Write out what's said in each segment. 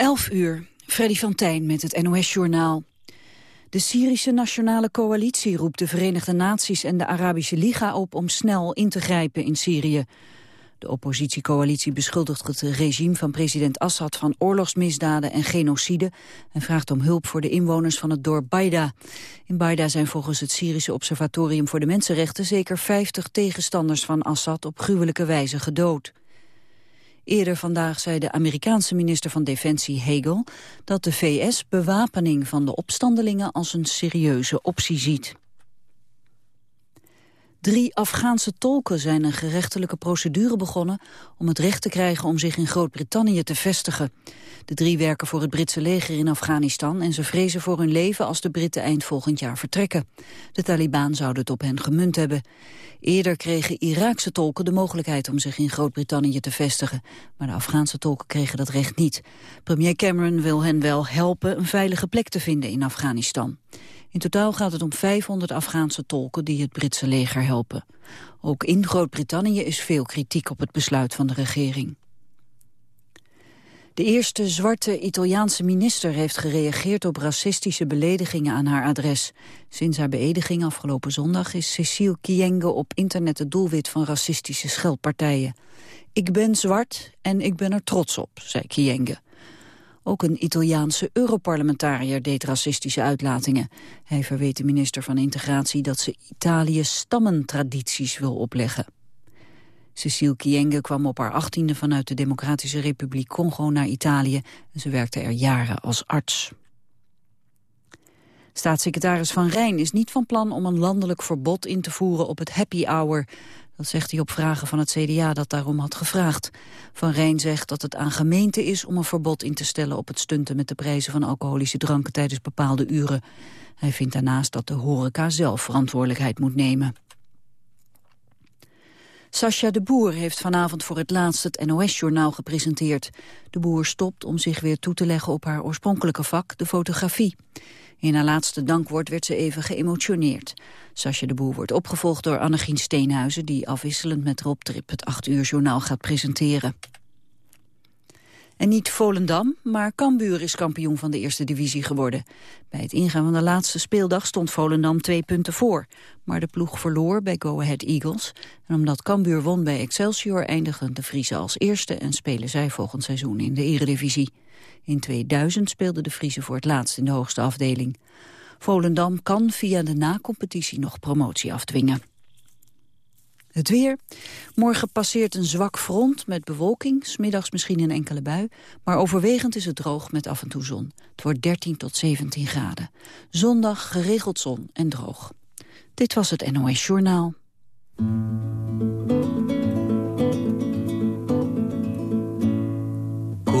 11 uur, Freddy van Tijn met het NOS-journaal. De Syrische Nationale Coalitie roept de Verenigde Naties en de Arabische Liga op om snel in te grijpen in Syrië. De oppositiecoalitie beschuldigt het regime van president Assad van oorlogsmisdaden en genocide en vraagt om hulp voor de inwoners van het dorp Baida. In Baida zijn volgens het Syrische Observatorium voor de Mensenrechten zeker 50 tegenstanders van Assad op gruwelijke wijze gedood. Eerder vandaag zei de Amerikaanse minister van Defensie Hegel dat de VS bewapening van de opstandelingen als een serieuze optie ziet. Drie Afghaanse tolken zijn een gerechtelijke procedure begonnen om het recht te krijgen om zich in Groot-Brittannië te vestigen. De drie werken voor het Britse leger in Afghanistan en ze vrezen voor hun leven als de Britten eind volgend jaar vertrekken. De Taliban zouden het op hen gemunt hebben. Eerder kregen Iraakse tolken de mogelijkheid om zich in Groot-Brittannië te vestigen. Maar de Afghaanse tolken kregen dat recht niet. Premier Cameron wil hen wel helpen een veilige plek te vinden in Afghanistan. In totaal gaat het om 500 Afghaanse tolken die het Britse leger helpen. Ook in Groot-Brittannië is veel kritiek op het besluit van de regering. De eerste zwarte Italiaanse minister heeft gereageerd op racistische beledigingen aan haar adres. Sinds haar beëdiging afgelopen zondag is Cecile Kyenge op internet het doelwit van racistische scheldpartijen. Ik ben zwart en ik ben er trots op, zei Kyenge. Ook een Italiaanse Europarlementariër deed racistische uitlatingen. Hij verweet de minister van Integratie dat ze Italië stammentradities wil opleggen. Cecile Kyenge kwam op haar achttiende vanuit de Democratische Republiek Congo naar Italië en ze werkte er jaren als arts. Staatssecretaris Van Rijn is niet van plan om een landelijk verbod in te voeren op het happy hour. Dat zegt hij op vragen van het CDA dat daarom had gevraagd. Van Rijn zegt dat het aan gemeenten is om een verbod in te stellen op het stunten met de prijzen van alcoholische dranken tijdens bepaalde uren. Hij vindt daarnaast dat de horeca zelf verantwoordelijkheid moet nemen. Sascha de Boer heeft vanavond voor het laatst het NOS-journaal gepresenteerd. De Boer stopt om zich weer toe te leggen op haar oorspronkelijke vak, de fotografie. In haar laatste dankwoord werd ze even geëmotioneerd. Sascha de Boer wordt opgevolgd door Annegien Steenhuizen... die afwisselend met Rob Trip het 8 uur journaal gaat presenteren. En niet Volendam, maar Cambuur is kampioen van de eerste divisie geworden. Bij het ingaan van de laatste speeldag stond Volendam twee punten voor. Maar de ploeg verloor bij Go Ahead Eagles. En omdat Cambuur won bij Excelsior eindigen de Friese als eerste... en spelen zij volgend seizoen in de eredivisie. In 2000 speelden de Friese voor het laatst in de hoogste afdeling. Volendam kan via de na-competitie nog promotie afdwingen. Het weer. Morgen passeert een zwak front met bewolking, smiddags misschien een enkele bui, maar overwegend is het droog met af en toe zon. Het wordt 13 tot 17 graden. Zondag geregeld zon en droog. Dit was het NOS Journaal.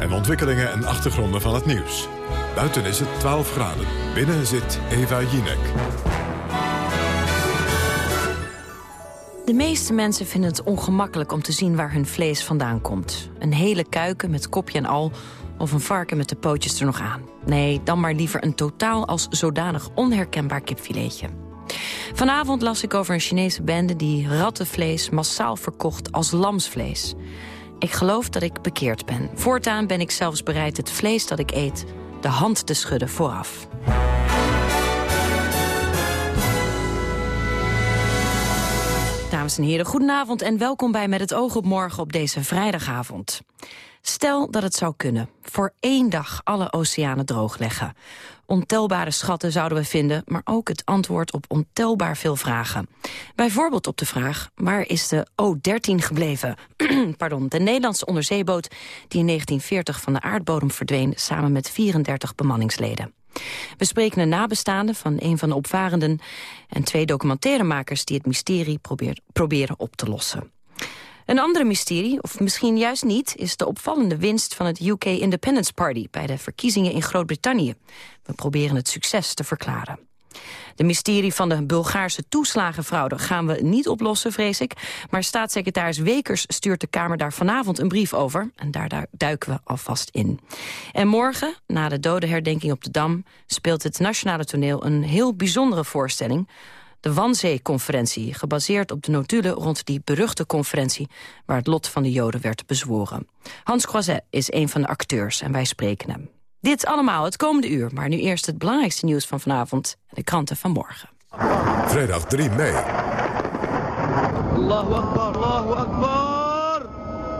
En ontwikkelingen en achtergronden van het nieuws. Buiten is het 12 graden. Binnen zit Eva Jinek. De meeste mensen vinden het ongemakkelijk om te zien waar hun vlees vandaan komt. Een hele kuiken met kopje en al, of een varken met de pootjes er nog aan. Nee, dan maar liever een totaal als zodanig onherkenbaar kipfiletje. Vanavond las ik over een Chinese bende die rattenvlees massaal verkocht als lamsvlees. Ik geloof dat ik bekeerd ben. Voortaan ben ik zelfs bereid het vlees dat ik eet de hand te schudden vooraf. Dames en heren, goedenavond en welkom bij Met het oog op morgen op deze vrijdagavond. Stel dat het zou kunnen. Voor één dag alle oceanen droogleggen. Ontelbare schatten zouden we vinden, maar ook het antwoord op ontelbaar veel vragen. Bijvoorbeeld op de vraag, waar is de O-13 gebleven? Pardon, de Nederlandse onderzeeboot die in 1940 van de aardbodem verdween... samen met 34 bemanningsleden. We spreken een nabestaande van een van de opvarenden... en twee documentairemakers die het mysterie proberen op te lossen. Een andere mysterie, of misschien juist niet... is de opvallende winst van het UK Independence Party... bij de verkiezingen in Groot-Brittannië. We proberen het succes te verklaren. De mysterie van de Bulgaarse toeslagenfraude gaan we niet oplossen, vrees ik. Maar staatssecretaris Wekers stuurt de Kamer daar vanavond een brief over. En daar duiken we alvast in. En morgen, na de dodenherdenking op de Dam... speelt het Nationale Toneel een heel bijzondere voorstelling de Wanzee-conferentie, gebaseerd op de notulen rond die beruchte conferentie waar het lot van de Joden werd bezworen. Hans Croiset is een van de acteurs en wij spreken hem. Dit allemaal het komende uur, maar nu eerst het belangrijkste nieuws van vanavond en de kranten van morgen. Vrijdag 3 mei. Allahu Akbar, Allahu Akbar.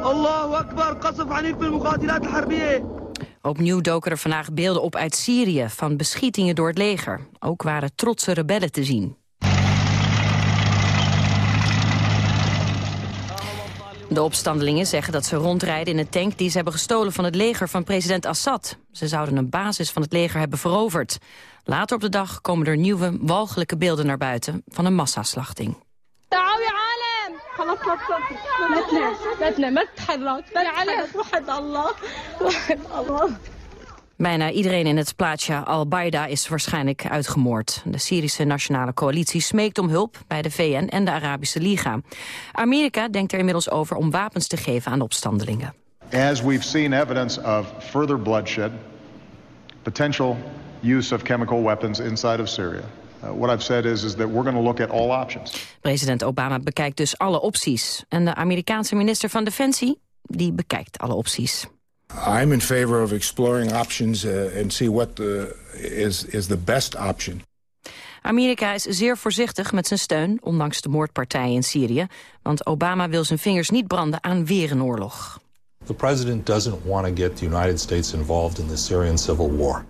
Allahu Akbar, qasaf anif al Opnieuw doken er vandaag beelden op uit Syrië van beschietingen door het leger. Ook waren trotse rebellen te zien. De opstandelingen zeggen dat ze rondrijden in een tank die ze hebben gestolen van het leger van president Assad. Ze zouden een basis van het leger hebben veroverd. Later op de dag komen er nieuwe, walgelijke beelden naar buiten van een massaslachting. Bijna iedereen in het plaatsje Al-Baida is waarschijnlijk uitgemoord. De Syrische Nationale Coalitie smeekt om hulp bij de VN en de Arabische Liga. Amerika denkt er inmiddels over om wapens te geven aan opstandelingen. As we've seen evidence of further bloodshed, potential use of chemical weapons inside of Syria. Uh, what I've said is, is that we're going to look at all options. President Obama bekijkt dus alle opties. En de Amerikaanse minister van Defensie, die bekijkt alle opties. I'm in favor of exploring options uh, and see what the, is, is the best option. Amerika is zeer voorzichtig met zijn steun, ondanks de moordpartijen in Syrië. Want Obama wil zijn vingers niet branden aan weer een oorlog. The president doesn't want to get the United States involved in the Syrian civil war.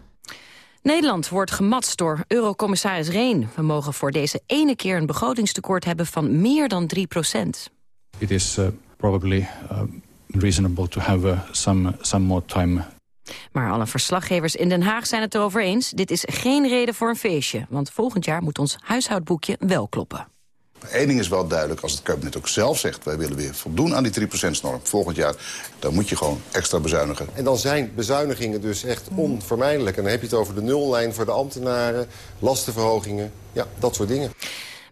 Nederland wordt gematst door eurocommissaris Reen. We mogen voor deze ene keer een begrotingstekort hebben van meer dan 3 procent. It is uh, probably uh, reasonable to have uh, some, some more time. Maar alle verslaggevers in Den Haag zijn het erover eens. Dit is geen reden voor een feestje. Want volgend jaar moet ons huishoudboekje wel kloppen. Eén ding is wel duidelijk, als het kabinet ook zelf zegt... wij willen weer voldoen aan die 3%-norm volgend jaar... dan moet je gewoon extra bezuinigen. En dan zijn bezuinigingen dus echt onvermijdelijk. En dan heb je het over de nullijn voor de ambtenaren, lastenverhogingen... ja, dat soort dingen.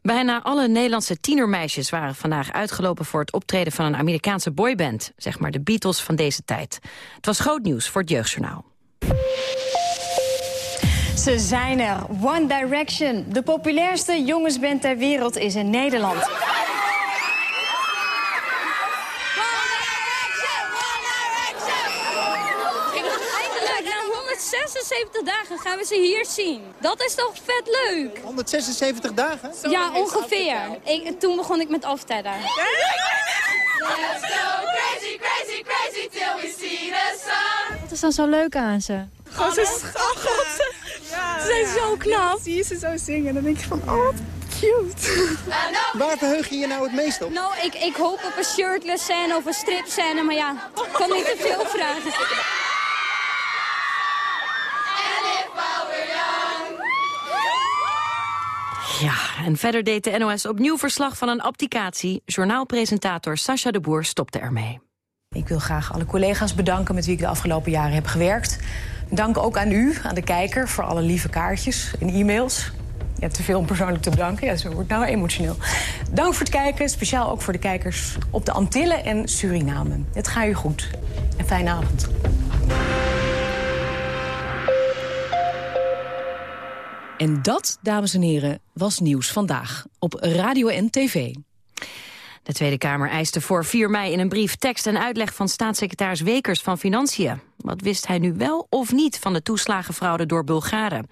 Bijna alle Nederlandse tienermeisjes waren vandaag uitgelopen voor het optreden van een Amerikaanse boyband. Zeg maar de Beatles van deze tijd. Het was groot nieuws voor het Jeugdjournaal. Ze zijn er. One Direction. De populairste jongensband ter wereld is in Nederland. 176 dagen gaan we ze hier zien. Dat is toch vet leuk? 176 dagen? Ja, ongeveer. Ik, toen begon ik met aftellen. Let's go crazy, crazy, crazy till we see the sun. Wat is dan zo leuk aan ze? Gewoon. Ja, ze zijn zo knap. Zie je ze zo zingen, dan denk je van, oh, cute. Waar verheug je je nou het meest op? Nou, ik, ik hoop op een shirtless scène of een strip scène, maar ja, ik kan niet te veel vragen. Ja, en verder deed de NOS opnieuw verslag van een abdicatie. Journaalpresentator Sascha de Boer stopte ermee. Ik wil graag alle collega's bedanken met wie ik de afgelopen jaren heb gewerkt. Dank ook aan u, aan de kijker, voor alle lieve kaartjes en e-mails. Ja, te veel om persoonlijk te bedanken. Ja, zo wordt nou emotioneel. Dank voor het kijken, speciaal ook voor de kijkers op de Antillen en Suriname. Het gaat u goed. En fijne avond. En dat, dames en heren, was Nieuws Vandaag op Radio en TV. De Tweede Kamer eiste voor 4 mei in een brief tekst en uitleg van staatssecretaris Wekers van Financiën. Wat wist hij nu wel of niet van de toeslagenfraude door Bulgaren?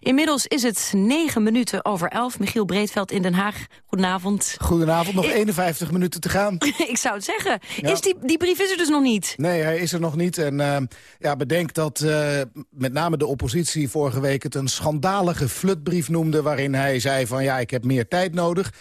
Inmiddels is het 9 minuten over 11. Michiel Breedveld in Den Haag. Goedenavond. Goedenavond, nog 51 minuten te gaan. Ik zou het zeggen. Is die, die brief is er dus nog niet? Nee, hij is er nog niet. En uh, ja, bedenk dat uh, met name de oppositie vorige week het een schandalige flutbrief noemde... waarin hij zei van ja, ik heb meer tijd nodig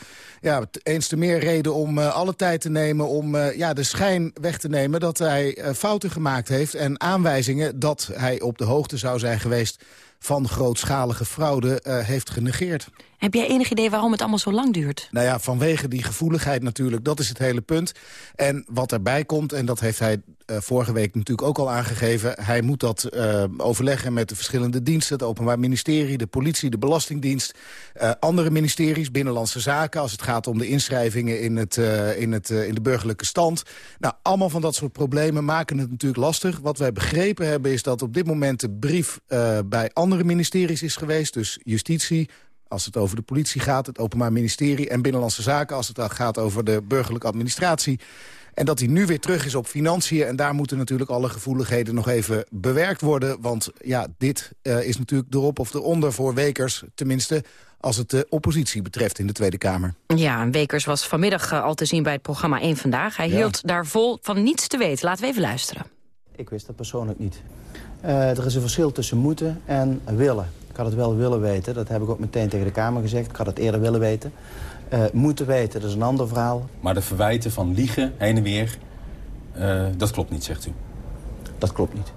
ja, eens te meer reden om uh, alle tijd te nemen... om uh, ja, de schijn weg te nemen dat hij uh, fouten gemaakt heeft... en aanwijzingen dat hij op de hoogte zou zijn geweest van grootschalige fraude uh, heeft genegeerd. Heb jij enig idee waarom het allemaal zo lang duurt? Nou ja, vanwege die gevoeligheid natuurlijk, dat is het hele punt. En wat erbij komt, en dat heeft hij uh, vorige week natuurlijk ook al aangegeven... hij moet dat uh, overleggen met de verschillende diensten... het Openbaar Ministerie, de politie, de Belastingdienst... Uh, andere ministeries, Binnenlandse Zaken... als het gaat om de inschrijvingen in, het, in, het, in de burgerlijke stand. Nou, allemaal van dat soort problemen maken het natuurlijk lastig. Wat wij begrepen hebben is dat op dit moment de brief bij andere ministeries is geweest... dus justitie, als het over de politie gaat, het Openbaar Ministerie... en Binnenlandse Zaken als het gaat over de burgerlijke administratie. En dat hij nu weer terug is op financiën. En daar moeten natuurlijk alle gevoeligheden nog even bewerkt worden. Want ja, dit uh, is natuurlijk erop of eronder voor Wekers. Tenminste, als het de oppositie betreft in de Tweede Kamer. Ja, en Wekers was vanmiddag uh, al te zien bij het programma 1 Vandaag. Hij ja. hield daar vol van niets te weten. Laten we even luisteren. Ik wist dat persoonlijk niet. Uh, er is een verschil tussen moeten en willen. Ik had het wel willen weten. Dat heb ik ook meteen tegen de Kamer gezegd. Ik had het eerder willen weten. Uh, moeten weten, dat is een ander verhaal. Maar de verwijten van liegen, heen en weer, uh, dat klopt niet, zegt u? Dat klopt niet.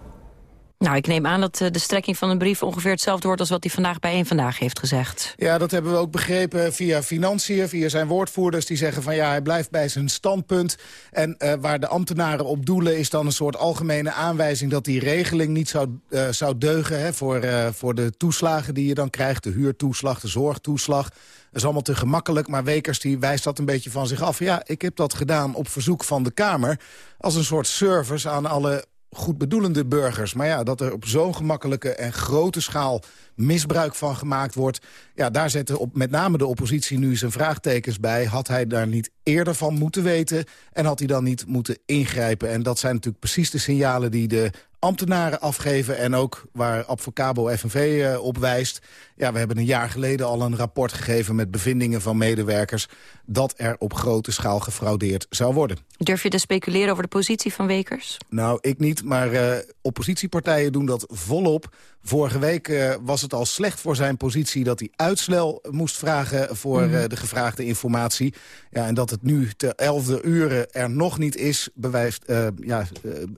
Nou, ik neem aan dat uh, de strekking van een brief ongeveer hetzelfde wordt... als wat hij vandaag bij een Vandaag heeft gezegd. Ja, dat hebben we ook begrepen via financiën, via zijn woordvoerders. Die zeggen van ja, hij blijft bij zijn standpunt. En uh, waar de ambtenaren op doelen is dan een soort algemene aanwijzing... dat die regeling niet zou, uh, zou deugen hè, voor, voor de toeslagen die je dan krijgt. De huurtoeslag, de zorgtoeslag. Dat is allemaal te gemakkelijk, maar Wekers die wijst dat een beetje van zich af. Ja, ik heb dat gedaan op verzoek van de Kamer... als een soort service aan alle goedbedoelende burgers. Maar ja, dat er op zo'n gemakkelijke en grote schaal misbruik van gemaakt wordt... ja, daar zetten op, met name de oppositie nu zijn vraagtekens bij. Had hij daar niet eerder van moeten weten... en had hij dan niet moeten ingrijpen? En dat zijn natuurlijk precies de signalen die de ambtenaren afgeven... en ook waar Advocabo FNV uh, op wijst. Ja, we hebben een jaar geleden al een rapport gegeven... met bevindingen van medewerkers... dat er op grote schaal gefraudeerd zou worden. Durf je te speculeren over de positie van Wekers? Nou, ik niet, maar uh, oppositiepartijen doen dat volop. Vorige week uh, was het al slecht voor zijn positie... dat hij uitstel moest vragen voor mm. uh, de gevraagde informatie. Ja, en dat het nu te elfde uren er nog niet is... bewijst, ja,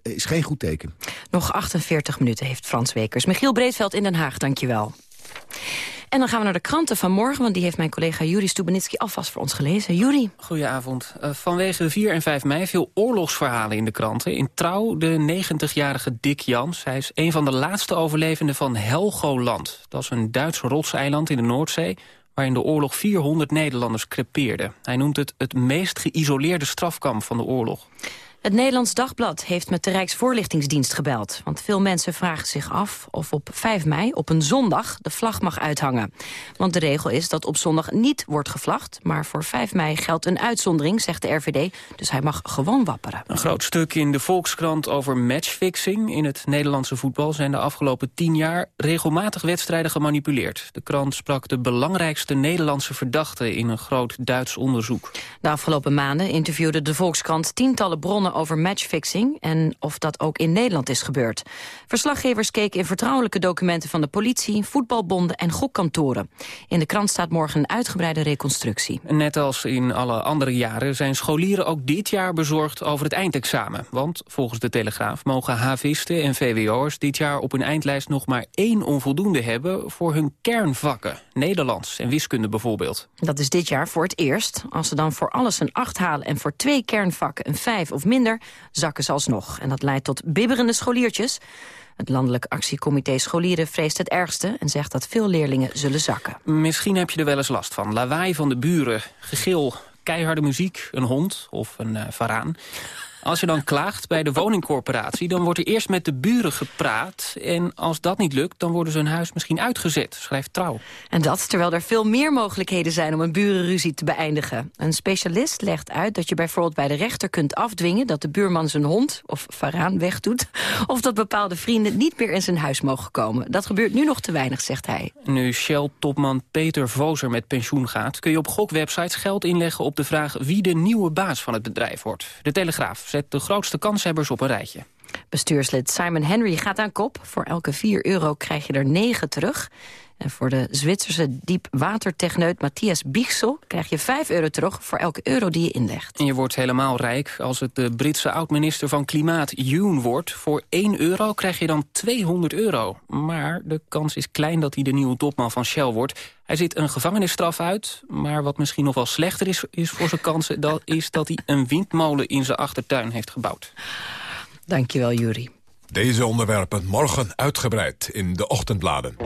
is geen goed teken. Nog 48 minuten heeft Frans Wekers. Michiel Breedveld in Den Haag, dankjewel. En dan gaan we naar de kranten van morgen, want die heeft mijn collega Juri Stubenitski alvast voor ons gelezen. Juri. Goedenavond. Uh, vanwege 4 en 5 mei veel oorlogsverhalen in de kranten. In Trouw de 90-jarige Dick Jans. Hij is een van de laatste overlevenden van Helgoland. Dat is een Duits rotseiland in de Noordzee waar in de oorlog 400 Nederlanders crepeerden. Hij noemt het het meest geïsoleerde strafkamp van de oorlog. Het Nederlands Dagblad heeft met de Rijksvoorlichtingsdienst gebeld. Want veel mensen vragen zich af of op 5 mei, op een zondag, de vlag mag uithangen. Want de regel is dat op zondag niet wordt gevlagd. Maar voor 5 mei geldt een uitzondering, zegt de RVD. Dus hij mag gewoon wapperen. Een groot stuk in de Volkskrant over matchfixing. In het Nederlandse voetbal zijn de afgelopen 10 jaar regelmatig wedstrijden gemanipuleerd. De krant sprak de belangrijkste Nederlandse verdachten in een groot Duits onderzoek. De afgelopen maanden interviewde de Volkskrant tientallen bronnen over matchfixing en of dat ook in Nederland is gebeurd. Verslaggevers keken in vertrouwelijke documenten van de politie, voetbalbonden en gokkantoren. In de krant staat morgen een uitgebreide reconstructie. Net als in alle andere jaren zijn scholieren ook dit jaar bezorgd over het eindexamen. Want volgens de Telegraaf mogen havisten en VWO'ers dit jaar op hun eindlijst nog maar één onvoldoende hebben voor hun kernvakken. Nederlands en wiskunde bijvoorbeeld. Dat is dit jaar voor het eerst. Als ze dan voor alles een 8 halen en voor twee kernvakken een 5 of minder, zakken ze alsnog. En dat leidt tot bibberende scholiertjes. Het Landelijk Actiecomité Scholieren vreest het ergste... en zegt dat veel leerlingen zullen zakken. Misschien heb je er wel eens last van. Lawaai van de buren, gegil, keiharde muziek, een hond of een uh, varaan. Als je dan klaagt bij de woningcorporatie... dan wordt er eerst met de buren gepraat. En als dat niet lukt, dan worden ze hun huis misschien uitgezet, schrijft Trouw. En dat terwijl er veel meer mogelijkheden zijn om een burenruzie te beëindigen. Een specialist legt uit dat je bijvoorbeeld bij de rechter kunt afdwingen... dat de buurman zijn hond of varaan wegdoet... of dat bepaalde vrienden niet meer in zijn huis mogen komen. Dat gebeurt nu nog te weinig, zegt hij. Nu Shell-topman Peter Vozer met pensioen gaat... kun je op gokwebsites geld inleggen op de vraag... wie de nieuwe baas van het bedrijf wordt. De Telegraaf zet de grootste kanshebbers op een rijtje. Bestuurslid Simon Henry gaat aan kop. Voor elke 4 euro krijg je er 9 terug. En voor de Zwitserse diepwatertechneut Matthias Biechsel... krijg je 5 euro terug voor elke euro die je inlegt. En je wordt helemaal rijk als het de Britse oud-minister van Klimaat Yoon wordt. Voor 1 euro krijg je dan 200 euro. Maar de kans is klein dat hij de nieuwe topman van Shell wordt. Hij zit een gevangenisstraf uit, maar wat misschien nog wel slechter is, is voor zijn kansen... Dat is dat hij een windmolen in zijn achtertuin heeft gebouwd. Dankjewel, Jury. Deze onderwerpen morgen uitgebreid in de ochtendbladen.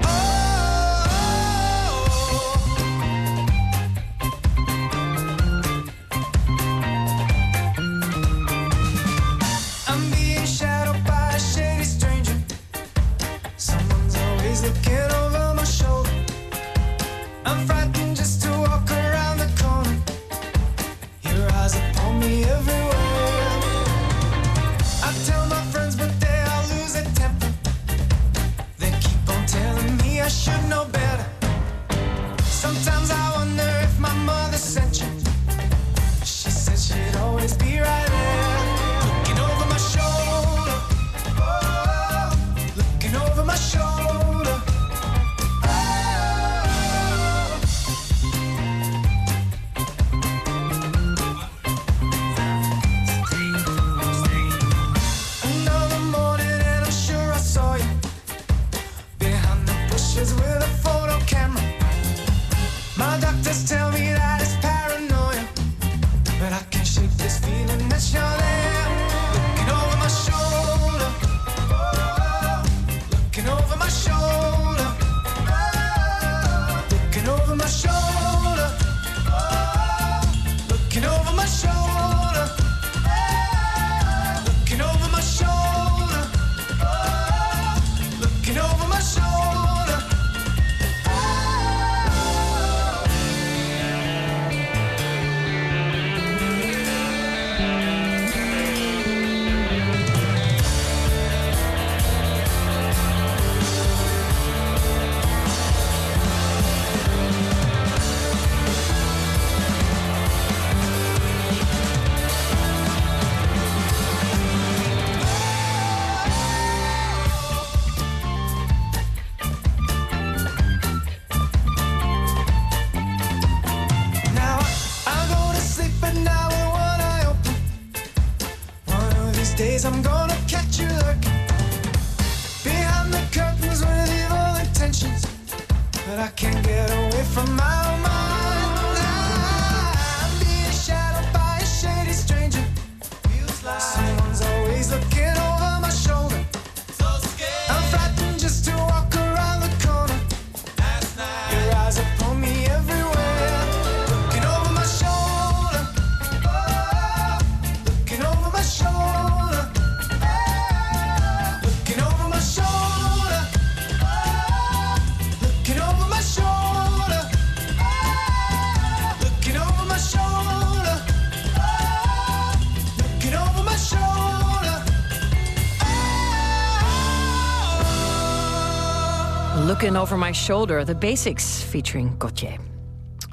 Over My Shoulder, The Basics, featuring Gauthier.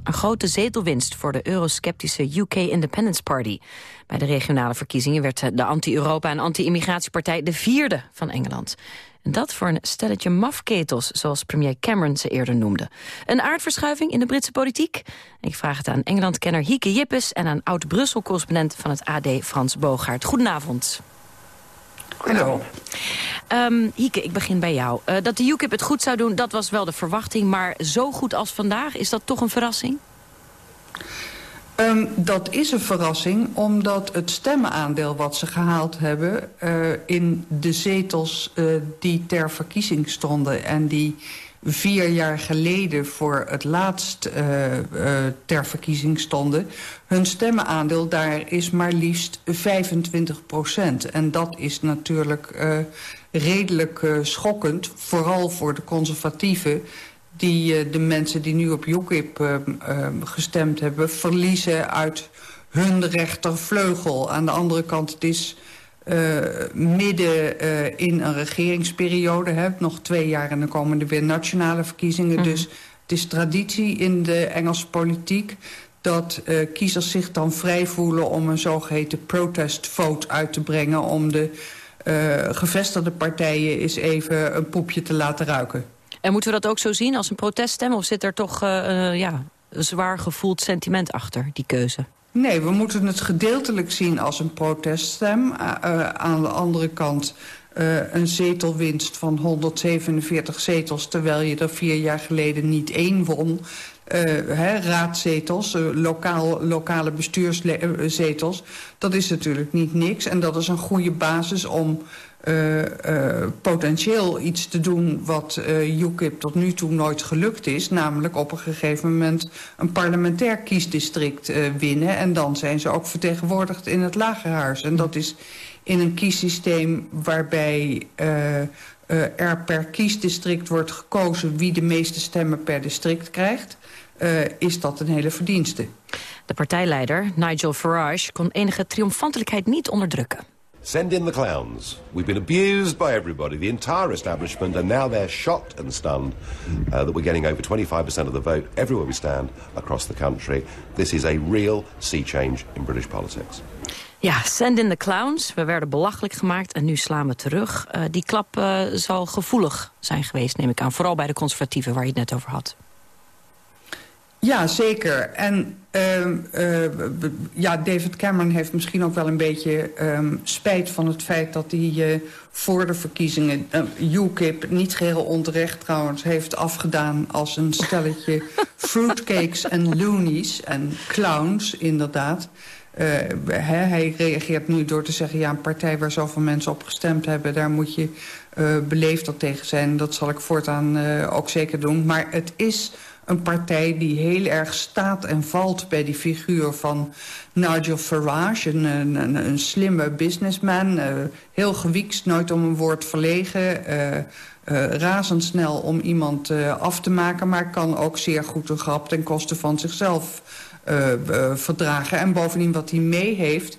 Een grote zetelwinst voor de eurosceptische UK Independence Party. Bij de regionale verkiezingen werd de anti-Europa- en anti-immigratiepartij de vierde van Engeland. En dat voor een stelletje mafketels, zoals premier Cameron ze eerder noemde. Een aardverschuiving in de Britse politiek? Ik vraag het aan Engeland-kenner Hieke Jippes... en aan oud-Brussel-correspondent van het AD Frans Bogaert. Goedenavond. Hallo. Ehm, Hieke, ik begin bij jou. Eh, dat de UKIP het goed zou doen, dat was wel de verwachting. Maar zo goed als vandaag, is dat toch een verrassing? Ehm, dat is een verrassing, omdat het stemmenaandeel wat ze gehaald hebben... eh, in de zetels eh, die ter verkiezing stonden... en die vier jaar geleden voor het laatst eh, eh, ter verkiezing stonden... hun stemmenaandeel daar is maar liefst 25 procent. En dat is natuurlijk eh, redelijk schokkend, vooral voor de conservatieven die de mensen die nu op UKIP gestemd hebben... verliezen uit hun rechtervleugel. Aan de andere kant, het is eh, midden eh, in een regeringsperiode. Hè, nog twee jaar en dan komen er weer nationale verkiezingen. Dus het is traditie in de Engelse politiek dat eh, kiezers zich dan vrij voelen om een zogeheten protest vote uit te brengen... om de gevestigde partijen eens even een poepje te laten ruiken. En moeten we dat ook zo zien als een proteststem? Of zit er toch ja, een zwaar gevoeld sentiment achter, die keuze? Nee, we moeten het gedeeltelijk zien als een proteststem. Uh, aan de andere kant uh, een zetelwinst van 147 zetels... terwijl je er vier jaar geleden niet één won. Raadzetels, lokaal, lokale bestuurszetels. Dat is natuurlijk niet niks. En dat is een goede basis om uh, potentieel iets te doen wat uh, UKIP tot nu toe nooit gelukt is. Namelijk op een gegeven moment een parlementair kiesdistrict winnen. En dan zijn ze ook vertegenwoordigd in het lagerhuis. En dat is in een kiessysteem waarbij er per kiesdistrict wordt gekozen... wie de meeste stemmen per district krijgt, is dat een hele verdienste. De partijleider, Nigel Farage, kon enige triomfantelijkheid niet onderdrukken. Send in the clowns. We've been abused by everybody, the entire establishment, and now they're shocked and stunned uh, that we're getting over 25% of the vote everywhere we stand across the country. This is a real sea change in British politics. Ja, send in the clowns. We werden belachelijk gemaakt en nu slaan we terug. Uh, die klap uh, zal gevoelig zijn geweest, neem ik aan. Vooral bij de conservatieven, waar je het net over had. Ja, zeker. En uh, uh, ja, David Cameron heeft misschien ook wel een beetje um, spijt van het feit dat hij uh, voor de verkiezingen UKIP niet geheel onterecht trouwens heeft afgedaan als een stelletje fruitcakes en loonies en clowns inderdaad. He, hij reageert nu door te zeggen... ja, een partij waar zoveel mensen op gestemd hebben... daar moet je beleefd op tegen zijn. Dat zal ik voortaan ook zeker doen. Maar het is een partij die heel erg staat en valt bij die figuur van Nigel Farage. Een, een, een slimme businessman, uh, heel gewiekst, nooit om een woord verlegen... Uh, uh, razendsnel om iemand af te maken... maar kan ook zeer goed een grap ten koste van zichzelf verdragen. En bovendien wat hij mee heeft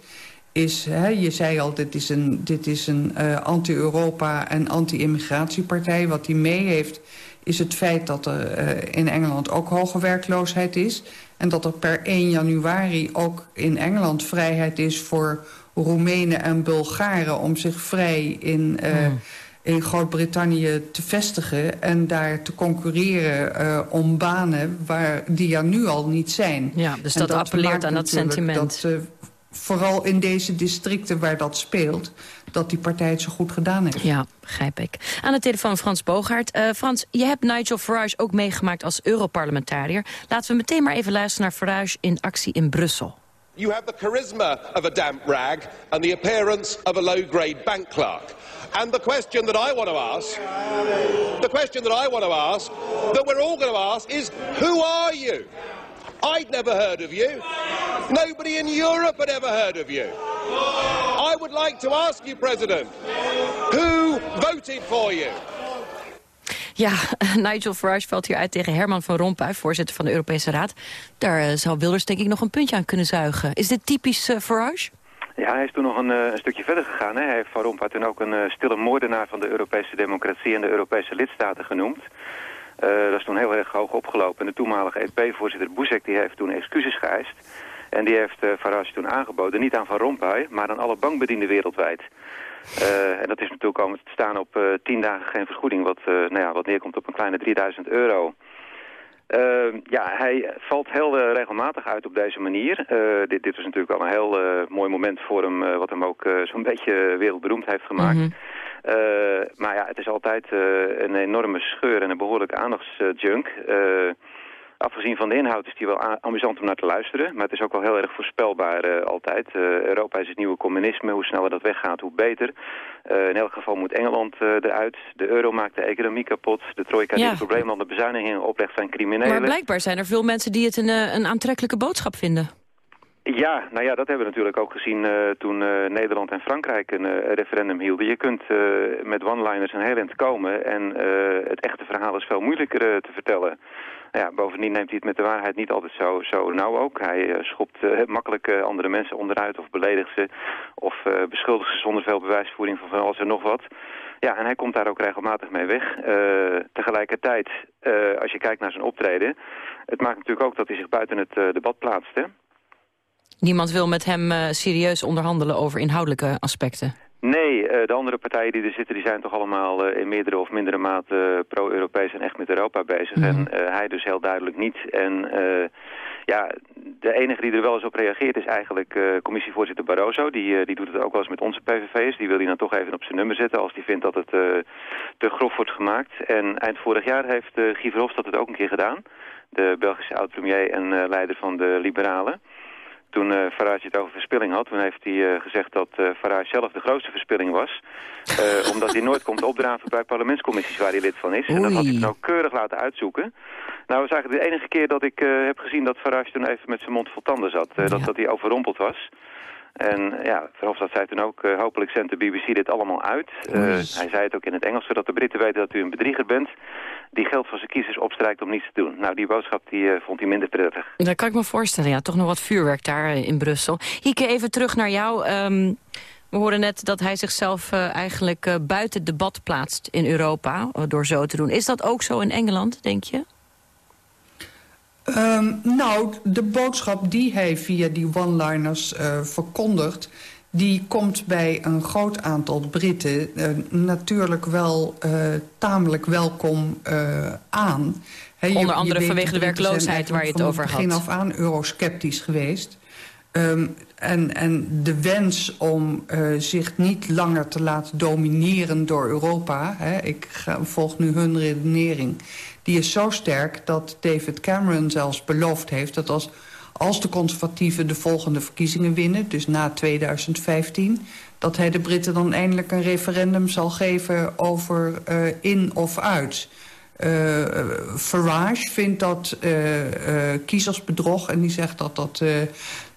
is, hè, je zei al, dit is een, dit is een anti-Europa en anti-immigratiepartij. Wat hij mee heeft is het feit dat er uh, in Engeland ook hoge werkloosheid is... en dat er per 1 januari ook in Engeland vrijheid is voor Roemenen en Bulgaren... om zich vrij in, uh, mm. in Groot-Brittannië te vestigen... en daar te concurreren uh, om banen waar die er nu al niet zijn. Ja, dus dat, dat appelleert aan dat sentiment. Dat, vooral in deze districten waar dat speelt... dat die partij het zo goed gedaan heeft. Ja, begrijp ik. Aan de telefoon Frans Bogaert. Uh, Frans, je hebt Nigel Farage ook meegemaakt als Europarlementariër. Laten we meteen maar even luisteren naar Farage in actie in Brussel. You have the charisma of a damp rag and the appearance of a low-grade bank clerk. And the question that I want to ask, the question that I want to ask, that we're all going to ask is, who are you? I'd never heard of you. Nobody in Europe had ever heard of you. I would like to ask you, President, who voted for you? Ja, Nigel Farage valt hier uit tegen Herman van Rompuy, voorzitter van de Europese Raad. Daar uh, zou Wilders denk ik nog een puntje aan kunnen zuigen. Is dit typisch uh, Farage? Ja, hij is toen nog een, uh, een stukje verder gegaan. Hè. Hij heeft Van Rompuy toen ook een stille moordenaar van de Europese democratie en de Europese lidstaten genoemd. Uh, dat is toen heel erg hoog opgelopen. En de toenmalige EP-voorzitter Buzek die heeft toen excuses geëist. En die heeft uh, Farage toen aangeboden, niet aan Van Rompuy, maar aan alle bankbedienden wereldwijd. Uh, en dat is natuurlijk komen te staan op uh, tien dagen geen vergoeding, wat, uh, nou ja, wat neerkomt op een kleine 3000 euro. ja, hij valt heel regelmatig uit op deze manier. dit, dit was natuurlijk al een heel mooi moment voor hem, wat hem ook zo'n beetje wereldberoemd heeft gemaakt. Mm -hmm. Uh, maar ja, het is altijd een enorme scheur en een behoorlijke aandachtsjunk. Afgezien van de inhoud is die wel amusant om naar te luisteren. Maar het is ook wel heel erg voorspelbaar altijd. Europa is het nieuwe communisme. Hoe sneller dat weggaat, hoe beter. in elk geval moet Engeland eruit. De euro maakt de economie kapot. De trojka ja. die het probleem van de bezuinigingen oplegt zijn criminelen. Maar blijkbaar zijn er veel mensen die het een, een aantrekkelijke boodschap vinden. Ja, nou ja, dat hebben we natuurlijk ook gezien uh, toen uh, Nederland en Frankrijk een uh, referendum hielden. Je kunt met one-liners een heel eind komen en het echte verhaal is veel moeilijker te vertellen. Ja, bovendien neemt hij het met de waarheid niet altijd zo, zo nauw ook. Hij schopt makkelijk andere mensen onderuit of beledigt ze of beschuldigt ze zonder veel bewijsvoering van alles en nog wat. Ja, en hij komt daar ook regelmatig mee weg. tegelijkertijd, als je kijkt naar zijn optreden, het maakt natuurlijk ook dat hij zich buiten het debat plaatst, hè? Niemand wil met hem serieus onderhandelen over inhoudelijke aspecten. Eh, de andere partijen die er zitten, die zijn toch allemaal eh, in meerdere of mindere mate pro-Europees en echt met Europa bezig. Mhm. En eh, hij dus heel duidelijk niet. En eh, ja, de enige die er wel eens op reageert is eigenlijk eh, commissievoorzitter Barroso. Die, eh, die doet het ook wel eens met onze PVV's. Die wil hij dan toch even op zijn nummer zetten als die vindt dat het eh, te grof wordt gemaakt. En eind vorig jaar heeft uh, Guy Verhofstadt het ook een keer gedaan. De Belgische oud-premier en eh, leider van de Liberalen. Toen eh, Farage het over verspilling had, toen heeft hij eh, gezegd dat eh, Farage zelf de grootste verspilling was. Omdat hij nooit komt opdraven bij parlementscommissies waar hij lid van is. En dat had hij nou keurig laten uitzoeken. Nou, dat is eigenlijk de enige keer dat ik heb gezien dat Farage toen even met zijn mond vol tanden zat. Dat, dat hij overrompeld was. En ja, Verhofstadt zei toen ook, eh, hopelijk zendt de BBC dit allemaal uit. Eh, hij zei het ook in het Engels, zodat de Britten weten dat u een bedrieger bent... die geld van zijn kiezers opstrijkt om niets te doen. Nou, die boodschap die, eh, vond hij minder prettig. Dat kan ik me voorstellen, ja. Toch nog wat vuurwerk daar in Brussel. Hieke, even terug naar jou. Ehm, we hoorden net dat hij zichzelf eigenlijk eh, buiten het debat plaatst in Europa... door zo te doen. Is dat ook zo in Engeland, denk je? Um, nou, de boodschap die hij via die one-liners uh, verkondigt... die komt bij een groot aantal Britten uh, natuurlijk wel uh, tamelijk welkom aan. He, je, Onder andere vanwege de werkloosheid waar je het over had. van begin af aan eurosceptisch geweest. Um, en, en de wens om zich niet langer te laten domineren door Europa... Ik ga, volg nu hun redenering... die is zo sterk dat David Cameron zelfs beloofd heeft... dat als, als de conservatieven de volgende verkiezingen winnen... dus na 2015... dat hij de Britten dan eindelijk een referendum zal geven over uh, in of uit... Uh, Farage vindt dat kiezersbedrog en die zegt dat dat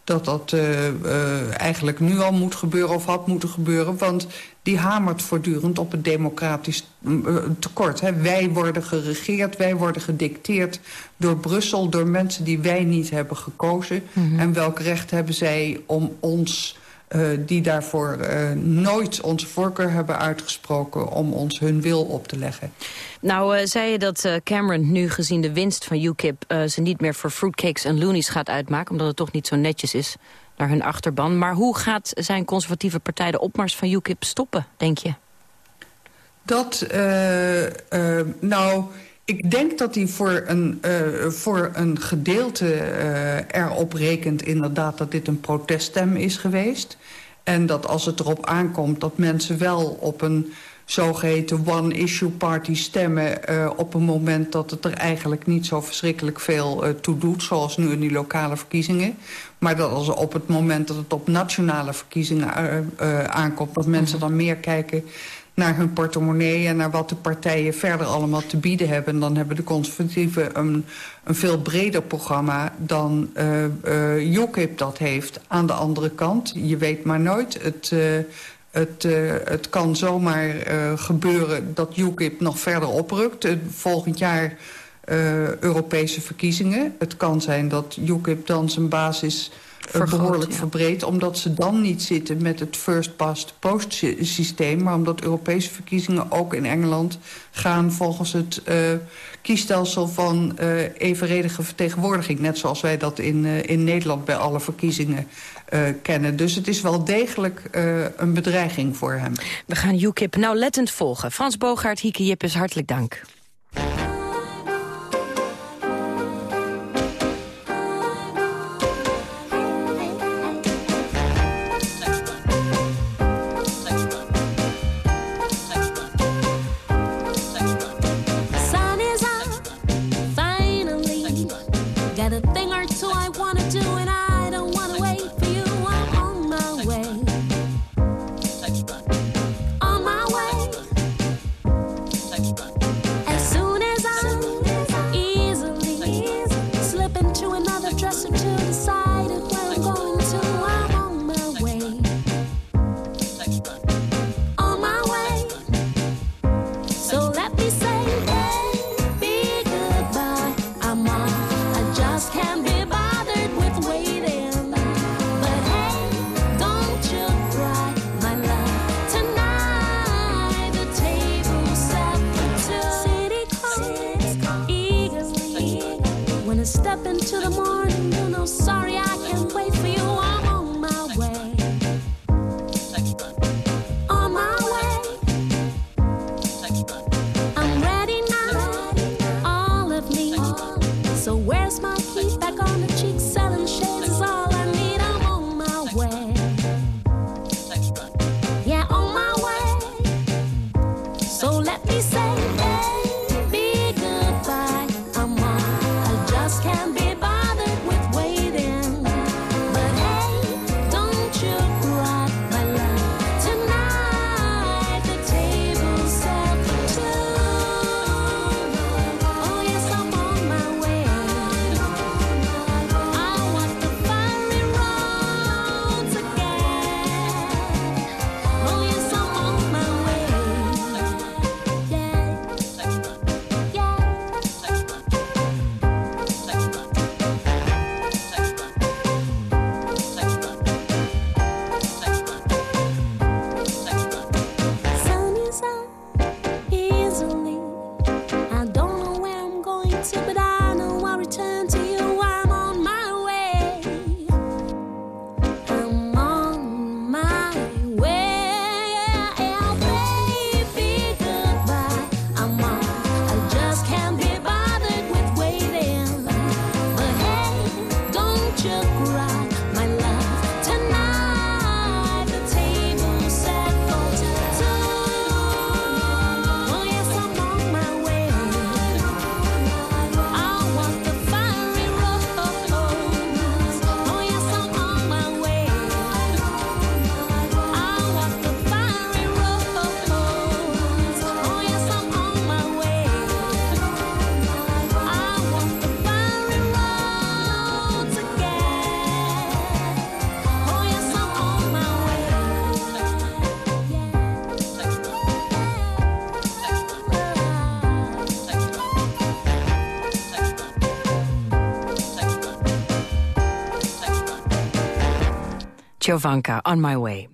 dat dat uh, uh, eigenlijk nu al moet gebeuren of had moeten gebeuren. Want die hamert voortdurend op het democratisch uh, tekort. Hè. Wij worden geregeerd, wij worden gedicteerd door Brussel... door mensen die wij niet hebben gekozen. Mm -hmm. En welk recht hebben zij om ons... Uh, die daarvoor uh, nooit onze voorkeur hebben uitgesproken... om ons hun wil op te leggen. Nou, uh, zei je dat Cameron nu gezien de winst van UKIP... ze niet meer voor fruitcakes en loonies gaat uitmaken... omdat het toch niet zo netjes is naar hun achterban. Maar hoe gaat zijn conservatieve partij de opmars van UKIP stoppen, denk je? Dat, nou... Ik denk dat hij voor een, uh, voor een gedeelte uh, erop rekent inderdaad dat dit een proteststem is geweest. En dat als het erop aankomt dat mensen wel op een zogeheten one-issue party stemmen... Uh, op een moment dat het er eigenlijk niet zo verschrikkelijk veel toe doet... zoals nu in die lokale verkiezingen. Maar dat als op het moment dat het op nationale verkiezingen uh, aankomt... dat mensen dan meer kijken naar hun portemonnee... en naar wat de partijen verder allemaal te bieden hebben. En dan hebben de conservatieven een, een veel breder programma... dan uh, UKIP dat heeft. Aan de andere kant, je weet maar nooit... het, uh, het, uh, het kan zomaar uh, gebeuren dat UKIP nog verder oprukt. Uh, volgend jaar Europese verkiezingen. Het kan zijn dat UKIP dan zijn basis Vergroot, behoorlijk ja. verbreed. Omdat ze dan niet zitten met het first-past-post systeem. Maar omdat Europese verkiezingen ook in Engeland gaan volgens het uh, kiesstelsel van uh, evenredige vertegenwoordiging. Net zoals wij dat in, uh, in Nederland bij alle verkiezingen kennen. Dus het is wel degelijk een bedreiging voor hem. We gaan UKIP nauwlettend volgen. Frans Bogaert, Hieke Jippes, hartelijk dank. Jovanka, On My Way.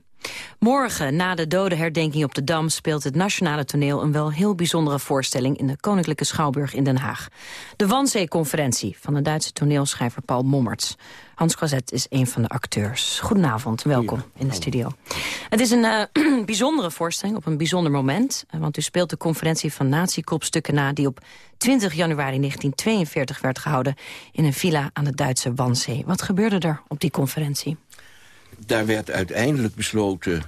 Morgen, na de dodenherdenking op de Dam... speelt het Nationale Toneel een wel heel bijzondere voorstelling... in de Koninklijke Schouwburg in Den Haag. De Wannsee-conferentie van de Duitse toneelschrijver Paul Mommerts. Hans Croizet is een van de acteurs. Goedenavond, welkom in de studio. Het is een uh, bijzondere voorstelling op een bijzonder moment... Uh, want u speelt de conferentie van nazi-kopstukken na... die op 20 januari 1942 werd gehouden... in een villa aan de Duitse Wannsee. Wat gebeurde er op die conferentie? Daar werd uiteindelijk besloten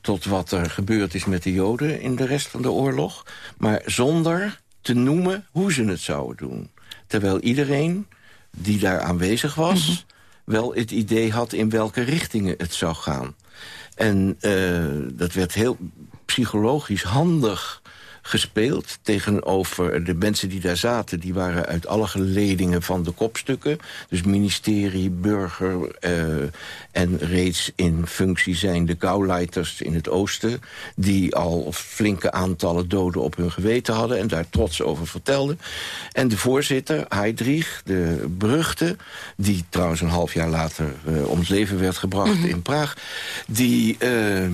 tot wat er gebeurd is met de Joden in de rest van de oorlog. Maar zonder te noemen hoe ze het zouden doen. Terwijl iedereen die daar aanwezig was... Mhm. wel het idee had in welke richtingen het zou gaan. En uh, dat werd heel psychologisch handig gespeeld tegenover de mensen die daar zaten. Die waren uit alle geledingen van de kopstukken. Dus ministerie, burger uh, en reeds in functie zijn de gauleiters in het oosten... die al flinke aantallen doden op hun geweten hadden... en daar trots over vertelden. En de voorzitter, Heydrich, de beruchte... die trouwens een half jaar later uh, om het leven werd gebracht mm -hmm. in Praag... die... Uh,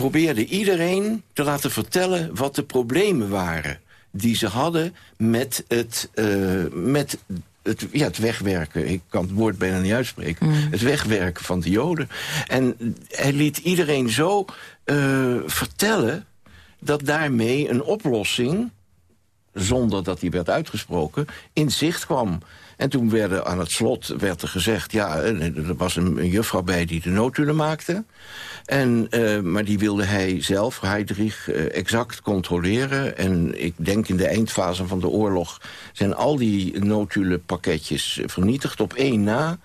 probeerde iedereen te laten vertellen wat de problemen waren... die ze hadden met het, uh, met het, ja, het wegwerken. Ik kan het woord bijna niet uitspreken. Mm. Het wegwerken van de Joden. En hij liet iedereen zo uh, vertellen dat daarmee een oplossing zonder dat die werd uitgesproken, in zicht kwam. En toen werden aan het slot werd er gezegd... ja, er was een, een juffrouw bij die de noodhulen maakte. En, uh, maar die wilde hij zelf, Heydrich, uh, exact controleren. En ik denk in de eindfase van de oorlog... zijn al die noodhulenpakketjes vernietigd op één na...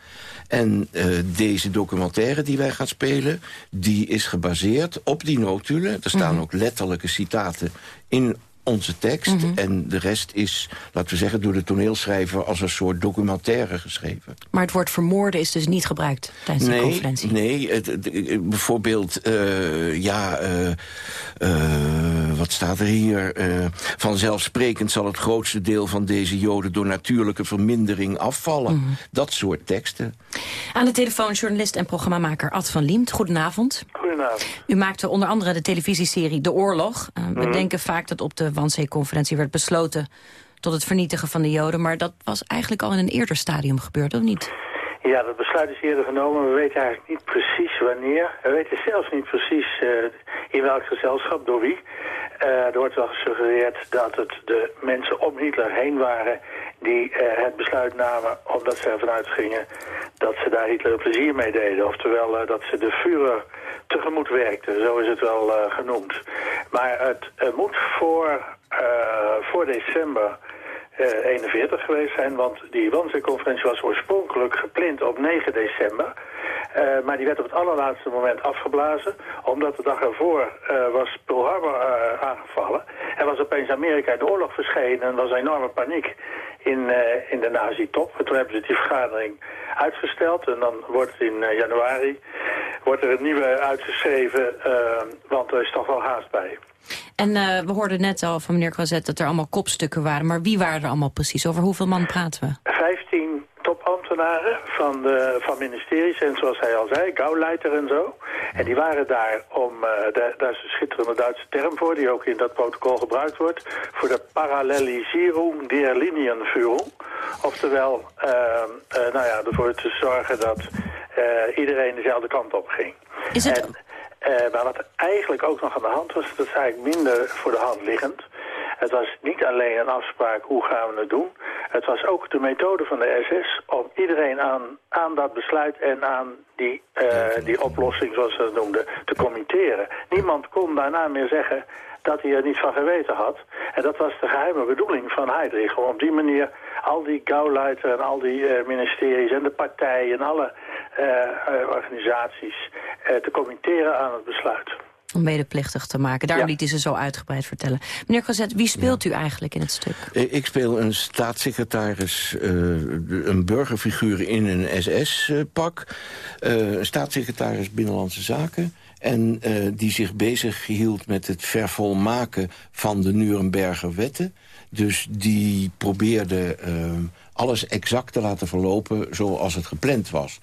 En uh, deze documentaire die wij gaan spelen... die is gebaseerd op die noodhulen. Er staan mm -hmm. ook letterlijke citaten in onze tekst. Mm -hmm. En de rest is, laten we zeggen, door de toneelschrijver... als een soort documentaire geschreven. Maar het woord vermoorden is dus niet gebruikt tijdens nee, de conferentie? Nee, het, het, bijvoorbeeld, uh, ja, uh, uh, wat staat er hier? vanzelfsprekend zal het grootste deel van deze joden... door natuurlijke vermindering afvallen. Mm -hmm. Dat soort teksten. Aan de telefoon journalist en programmamaker Ad van Liemt. Goedenavond. Goedenavond. U maakte onder andere de televisieserie De Oorlog. we mm -hmm. denken vaak dat op de Wannsee-conferentie werd besloten tot het vernietigen van de Joden. Maar dat was eigenlijk al in een eerder stadium gebeurd, of niet? Ja, dat besluit is eerder genomen. We weten eigenlijk niet precies wanneer. We weten zelfs niet precies uh, in welk gezelschap, door wie. Uh, er wordt wel gesuggereerd dat het de mensen om Hitler heen waren... die uh, het besluit namen omdat ze ervan uitgingen dat ze daar Hitler plezier mee deden. Oftewel dat ze de Führer tegemoet werkten, zo is het wel genoemd. Maar het moet voor, voor december... Uh, 41 geweest zijn, want die Wannsee-conferentie was oorspronkelijk gepland op 9 december. Uh, maar die werd op het allerlaatste moment afgeblazen, omdat de dag ervoor uh, was Pearl Harbor aangevallen. En was opeens Amerika in de oorlog verschenen en was enorme paniek in, in de nazi-top. Toen hebben ze die vergadering uitgesteld en dan wordt in januari wordt er een nieuwe uitgeschreven, want er is toch wel haast bij. En uh, we hoorden net al van meneer Croizet dat er allemaal kopstukken waren. Maar wie waren er allemaal precies? Over hoeveel man praten we? Vijftien topambtenaren van, de, van ministeries en zoals hij al zei, Gauleiter en zo. En die waren daar om, uh, de, daar is een schitterende Duitse term voor, die ook in dat protocol gebruikt wordt, voor de parallelisering der linienführung. Oftewel, uh, uh, nou ja, ervoor te zorgen dat iedereen dezelfde kant op ging. Is het... En, uh, maar wat eigenlijk ook nog aan de hand was, dat is eigenlijk minder voor de hand liggend. Het was niet alleen een afspraak hoe gaan we het doen. Het was ook de methode van de SS om iedereen aan, aan dat besluit en aan die, uh, die oplossing, zoals ze het noemden, te committeren. Niemand kon daarna meer zeggen dat hij er niet van geweten had. En dat was de geheime bedoeling van Heydrich. Om op die manier al die gauleiter en al die uh, ministeries en de partijen en alle organisaties uh, te committeren aan het besluit. Om medeplichtig te maken. Daarom ja. liet hij ze zo uitgebreid vertellen. Meneer Gazet, wie speelt ja. u eigenlijk in het stuk? Ik speel een staatssecretaris, uh, een burgerfiguur in een SS-pak. Uh, een staatssecretaris Binnenlandse Zaken. En uh, die zich bezig hield met het vervolmaken van de Nuremberger wetten. Dus die probeerde alles exact te laten verlopen zoals het gepland was.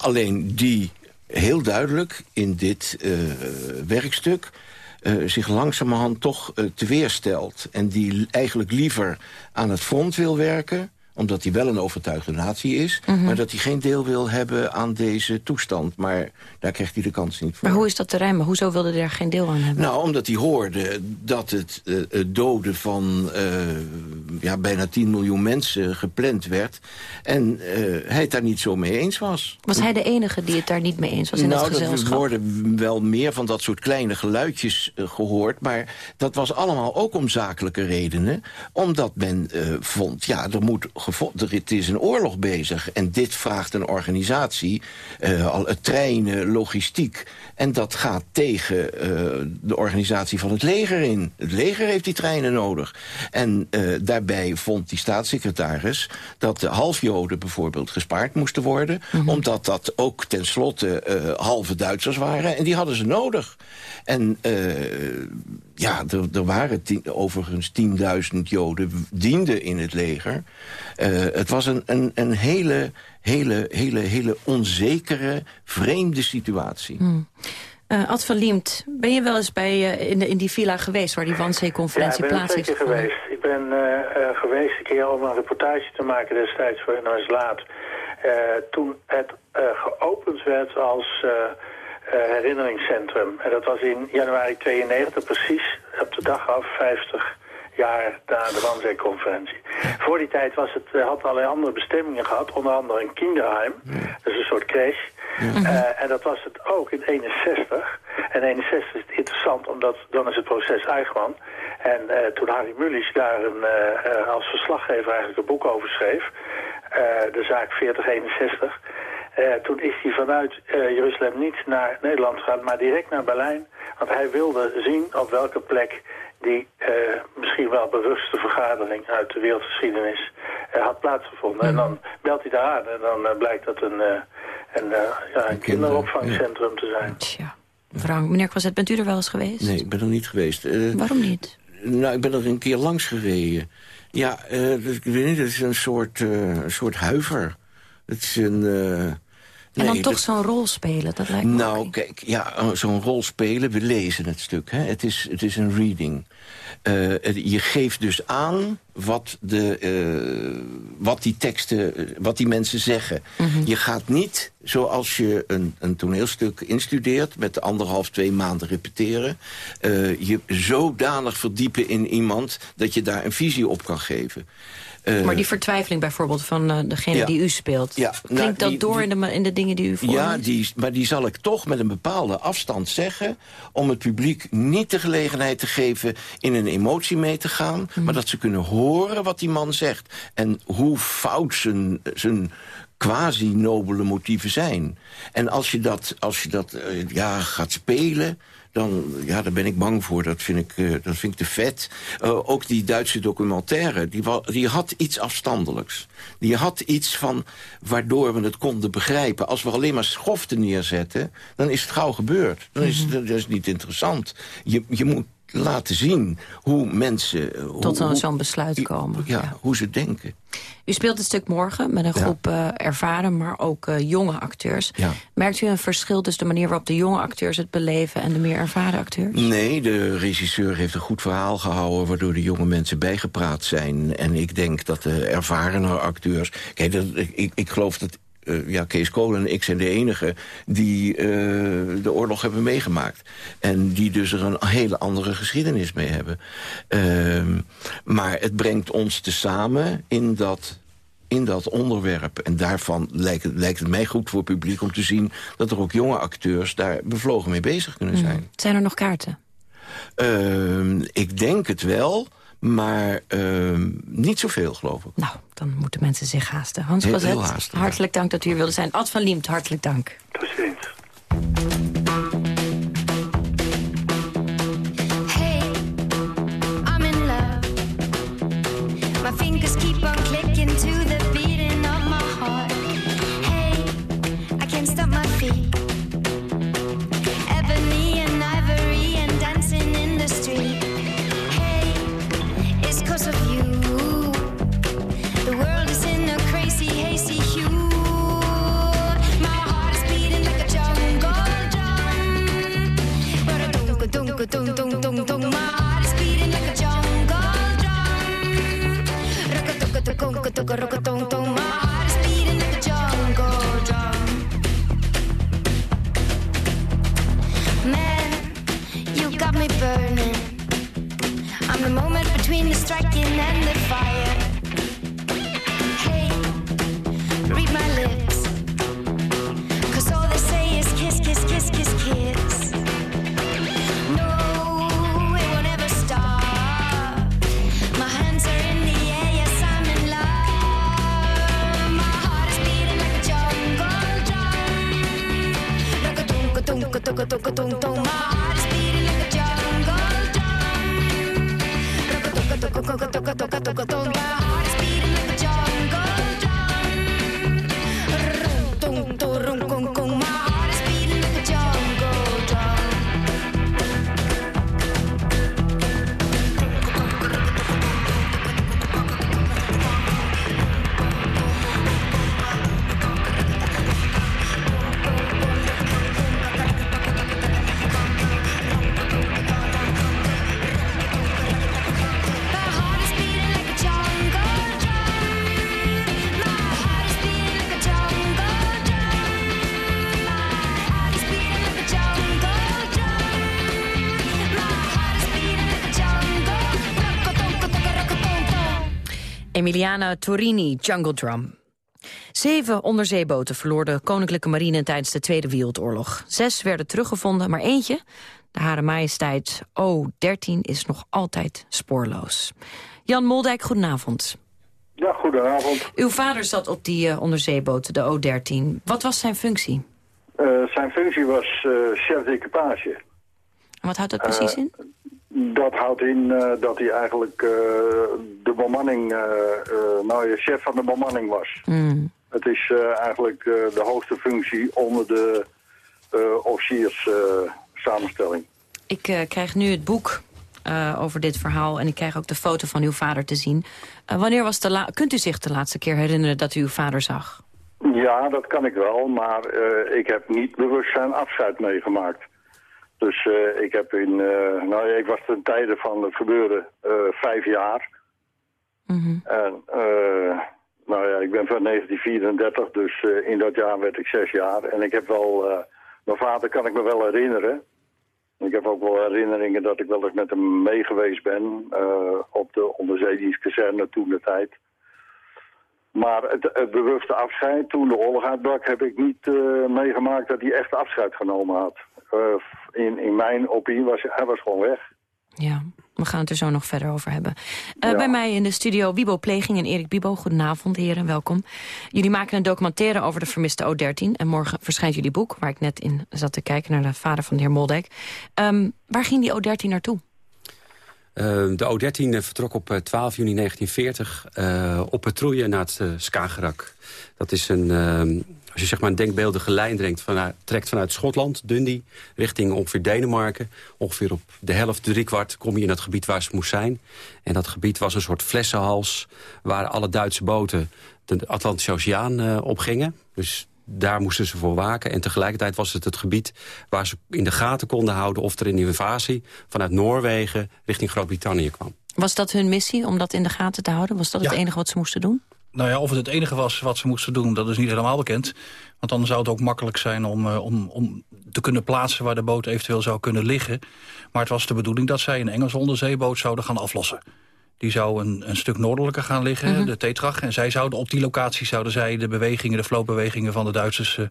Alleen die heel duidelijk in dit uh, werkstuk... Uh, zich langzamerhand toch uh, teweerstelt. En die eigenlijk liever aan het front wil werken omdat hij wel een overtuigde natie is... Mhm. maar dat hij geen deel wil hebben aan deze toestand. Maar daar krijgt hij de kans niet voor. Maar hoe is dat te rijmen? Hoezo wilde hij daar geen deel aan hebben? Nou, omdat hij hoorde dat het, uh, het doden van uh, ja, bijna 10 miljoen mensen gepland werd... en uh, hij het daar niet zo mee eens was. Was hij de enige die het daar niet mee eens was in nou, het gezelschap? er worden wel meer van dat soort kleine geluidjes gehoord... maar dat was allemaal ook om zakelijke redenen. Omdat men vond, ja, er moet het is een oorlog bezig. En dit vraagt een organisatie, uh, treinen, logistiek. En dat gaat tegen uh, de organisatie van het leger in. Het leger heeft die treinen nodig. En uh, daarbij vond die staatssecretaris dat de halfjoden bijvoorbeeld gespaard moesten worden. Mm -hmm. Omdat dat ook tenslotte halve Duitsers waren. En die hadden ze nodig. En ja, er, er waren tien, overigens 10.000 Joden dienden in het leger. Uh, het was een, een, een hele, hele, hele, hele onzekere, vreemde situatie. Hmm. Uh, Ad van Liemt, ben je wel eens bij, uh, in, de, in die villa geweest... waar die Wannsee-conferentie ja, plaats heeft gevonden? geweest. Ik ben uh, geweest een keer om een reportage te maken destijds voor NOS Laat. toen het geopend werd als herinneringscentrum. En dat was in januari 92, precies op de dag af 50 jaar na de Wannsee-conferentie. Voor die tijd was het, had allerlei andere bestemmingen gehad, onder andere een kinderheim, dus een soort crash. Uh, en dat was het ook in 61. En 61 is het interessant, omdat dan is het proces Eichmann. En uh, toen Harry Mullis daar een, uh, als verslaggever eigenlijk een boek over schreef, de zaak 4061... toen is hij vanuit Jeruzalem niet naar Nederland gegaan, maar direct naar Berlijn. Want hij wilde zien op welke plek die uh, misschien wel bewuste vergadering uit de wereldgeschiedenis uh, had plaatsgevonden. Mm. En dan belt hij daar aan en dan uh, blijkt dat een, een, ja, een kinderopvangcentrum ja. te zijn. Tja. Frank, meneer Kwazet, bent u er wel eens geweest? Nee, ik ben er niet geweest. Waarom niet? Nou, ik ben er een keer langs gereden. Ja, ik weet niet, het is een soort, een soort huiver. Het is een... En dan toch zo'n rol spelen, dat lijkt me Nou, ook. kijk, ja, zo'n rol spelen, we lezen het stuk. Hè? Het, is, het is een reading. Uh, je geeft dus aan wat, de, uh, wat die teksten, wat die mensen zeggen. Mm -hmm. Je gaat niet, zoals je een, een toneelstuk instudeert... met anderhalf, twee maanden repeteren... Uh, je zodanig verdiepen in iemand dat je daar een visie op kan geven. Uh, maar die vertwijfeling bijvoorbeeld van uh, degene ja, die u speelt... Ja, klinkt nou, dat die, door die, in, de, in de dingen die u voorleest? Ja, die, maar die zal ik toch met een bepaalde afstand zeggen... om het publiek niet de gelegenheid te geven in een emotie mee te gaan... Mm. maar dat ze kunnen horen wat die man zegt. En hoe fout zijn, zijn quasi-nobele motieven zijn. En als je dat, als je dat uh, ja, gaat spelen dan ja, daar ben ik bang voor. Dat vind ik, uh, dat vind ik te vet. Uh, ook die Duitse documentaire, die, die had iets afstandelijks. Die had iets van waardoor we het konden begrijpen. Als we alleen maar schoften neerzetten, dan is het gauw gebeurd. Dan is, mm -hmm. dat is niet interessant. Je, je moet laten zien hoe mensen... Tot zo'n zo besluit komen. Ja, ja, hoe ze denken. U speelt het stuk morgen met een groep ja. uh, ervaren, maar ook uh, jonge acteurs. Ja. Merkt u een verschil tussen de manier waarop de jonge acteurs het beleven... en de meer ervaren acteurs? Nee, de regisseur heeft een goed verhaal gehouden... waardoor de jonge mensen bijgepraat zijn. En ik denk dat de ervarene acteurs... Kijk, dat, ik, ik geloof dat uh, ja, Kees Kolen en ik zijn de enige die uh, de oorlog hebben meegemaakt. En die dus er een hele andere geschiedenis mee hebben. Uh, maar het brengt ons tezamen in dat in dat onderwerp. En daarvan lijkt het, lijkt het mij goed voor het publiek om te zien... dat er ook jonge acteurs daar bevlogen mee bezig kunnen zijn. Mm. Zijn er nog kaarten? Uh, ik denk het wel... Maar uh, niet zoveel, geloof ik. Nou, dan moeten mensen zich haasten. Hans heel, hartelijk dank dat u hier wilde zijn. Ad van Liemt, hartelijk dank. Tot ziens. Hey, I'm in love. My fingers keep on clicking to the Emiliana Torini, Jungle Drum. Zeven onderzeeboten verloor de Koninklijke Marine tijdens de Tweede Wereldoorlog. Zes werden teruggevonden, maar eentje, de Hare Majesteit O-13, is nog altijd spoorloos. Jan Moldijk, goedenavond. Ja, goedenavond. Uw vader zat op die eh, onderzeeboot, de O-13. Wat was zijn functie? Eh, zijn functie was eh chef d'equipage. En wat houdt dat precies in? Dat houdt in eh, dat hij eigenlijk eh, de bemanning, eh, nou chef van de bemanning was. Hmm. Het is eigenlijk de hoogste functie onder de officiers samenstelling. Ik krijg nu het boek over dit verhaal... en ik krijg ook de foto van uw vader te zien. Wanneer was de Kunt u zich de laatste keer herinneren dat u uw vader zag? Ja, dat kan ik wel, maar ik heb niet bewust zijn afscheid meegemaakt. Dus eh, ik heb in, eh, nou ja, ik was ten tijde van het gebeuren eh, vijf jaar. En eh, nou ja, ik ben van 1934, dus in dat jaar werd ik zes jaar. En ik heb wel, mijn vader kan ik me wel herinneren. Ik heb ook wel herinneringen dat ik wel eens met hem mee geweest ben op de onderzeedienstkazerne toen de tijd. Maar het, het bewuste afscheid, toen de oorlog uitbrak, heb ik niet meegemaakt dat hij echt afscheid genomen had. Eh, in, in mijn opinie was hij was gewoon weg. Ja, we gaan het er zo nog verder over hebben. Eh, Ja. Bij mij in de studio Wibo Pleging en Erik Bibo. Goedenavond, heren, welkom. Jullie maken een documentaire over de vermiste O-13. En morgen verschijnt jullie boek, waar ik net in zat te kijken... naar de vader van de heer Moldijk. Ehm, waar ging die O-13 naartoe? Eh, de O-13 vertrok op eh, 12 juni 1940 eh, op patrouille naar het Skagerrak. Dat is een, eh, als je zeg maar een denkbeeldige lijn trekt vanuit, trekt vanuit Schotland, Dundee, richting ongeveer Denemarken. Ongeveer op de helft, driekwart, kom je in het gebied waar ze moest zijn. En dat gebied was een soort flessenhals waar alle Duitse boten de Atlantische Oceaan eh, opgingen. Dus daar moesten ze voor waken. En tegelijkertijd was het het gebied waar ze in de gaten konden houden... of er een invasie vanuit Noorwegen richting Groot-Brittannië kwam. Was dat hun missie, om dat in de gaten te houden? Was dat het enige wat ze moesten doen? Nou ja, of het het enige was wat ze moesten doen, dat is niet helemaal bekend. Want dan zou het ook makkelijk zijn om, eh, om, om te kunnen plaatsen... waar de boot eventueel zou kunnen liggen. Maar het was de bedoeling dat zij een Engelse onderzeeboot zouden gaan aflossen. Die zou een, een stuk noordelijker gaan liggen, Mhm. de Tetrach. En zij zouden op die locatie zouden zij de bewegingen, de vlootbewegingen van de Duitsers eh,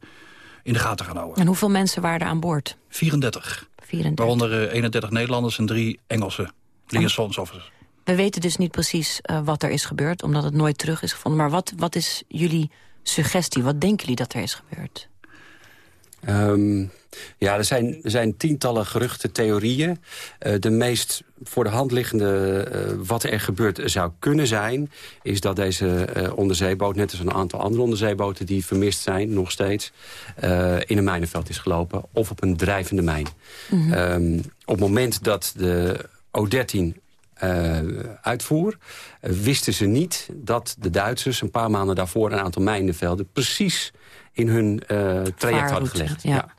in de gaten gaan houden. En hoeveel mensen waren er aan boord? 34. 34. Waaronder eh, 31 Nederlanders en drie Engelse liaisons officers. We weten dus niet precies eh, wat er is gebeurd, omdat het nooit terug is gevonden. Maar wat, wat is jullie suggestie? Wat denken jullie dat er is gebeurd? Ehm, ja, er zijn, er zijn tientallen geruchte theorieën. Eh, de meest voor de hand liggende eh, wat er gebeurd zou kunnen zijn... is dat deze onderzeeboot, net als een aantal andere onderzeeboten... die vermist zijn, nog steeds, in een mijnenveld is gelopen... of op een drijvende mijn. Mhm. Ehm, op het moment dat de O-13 eh, uitvoer... eh, wisten ze niet dat de Duitsers een paar maanden daarvoor... een aantal mijnenvelden precies in hun eh, traject hadden gelegd. ja.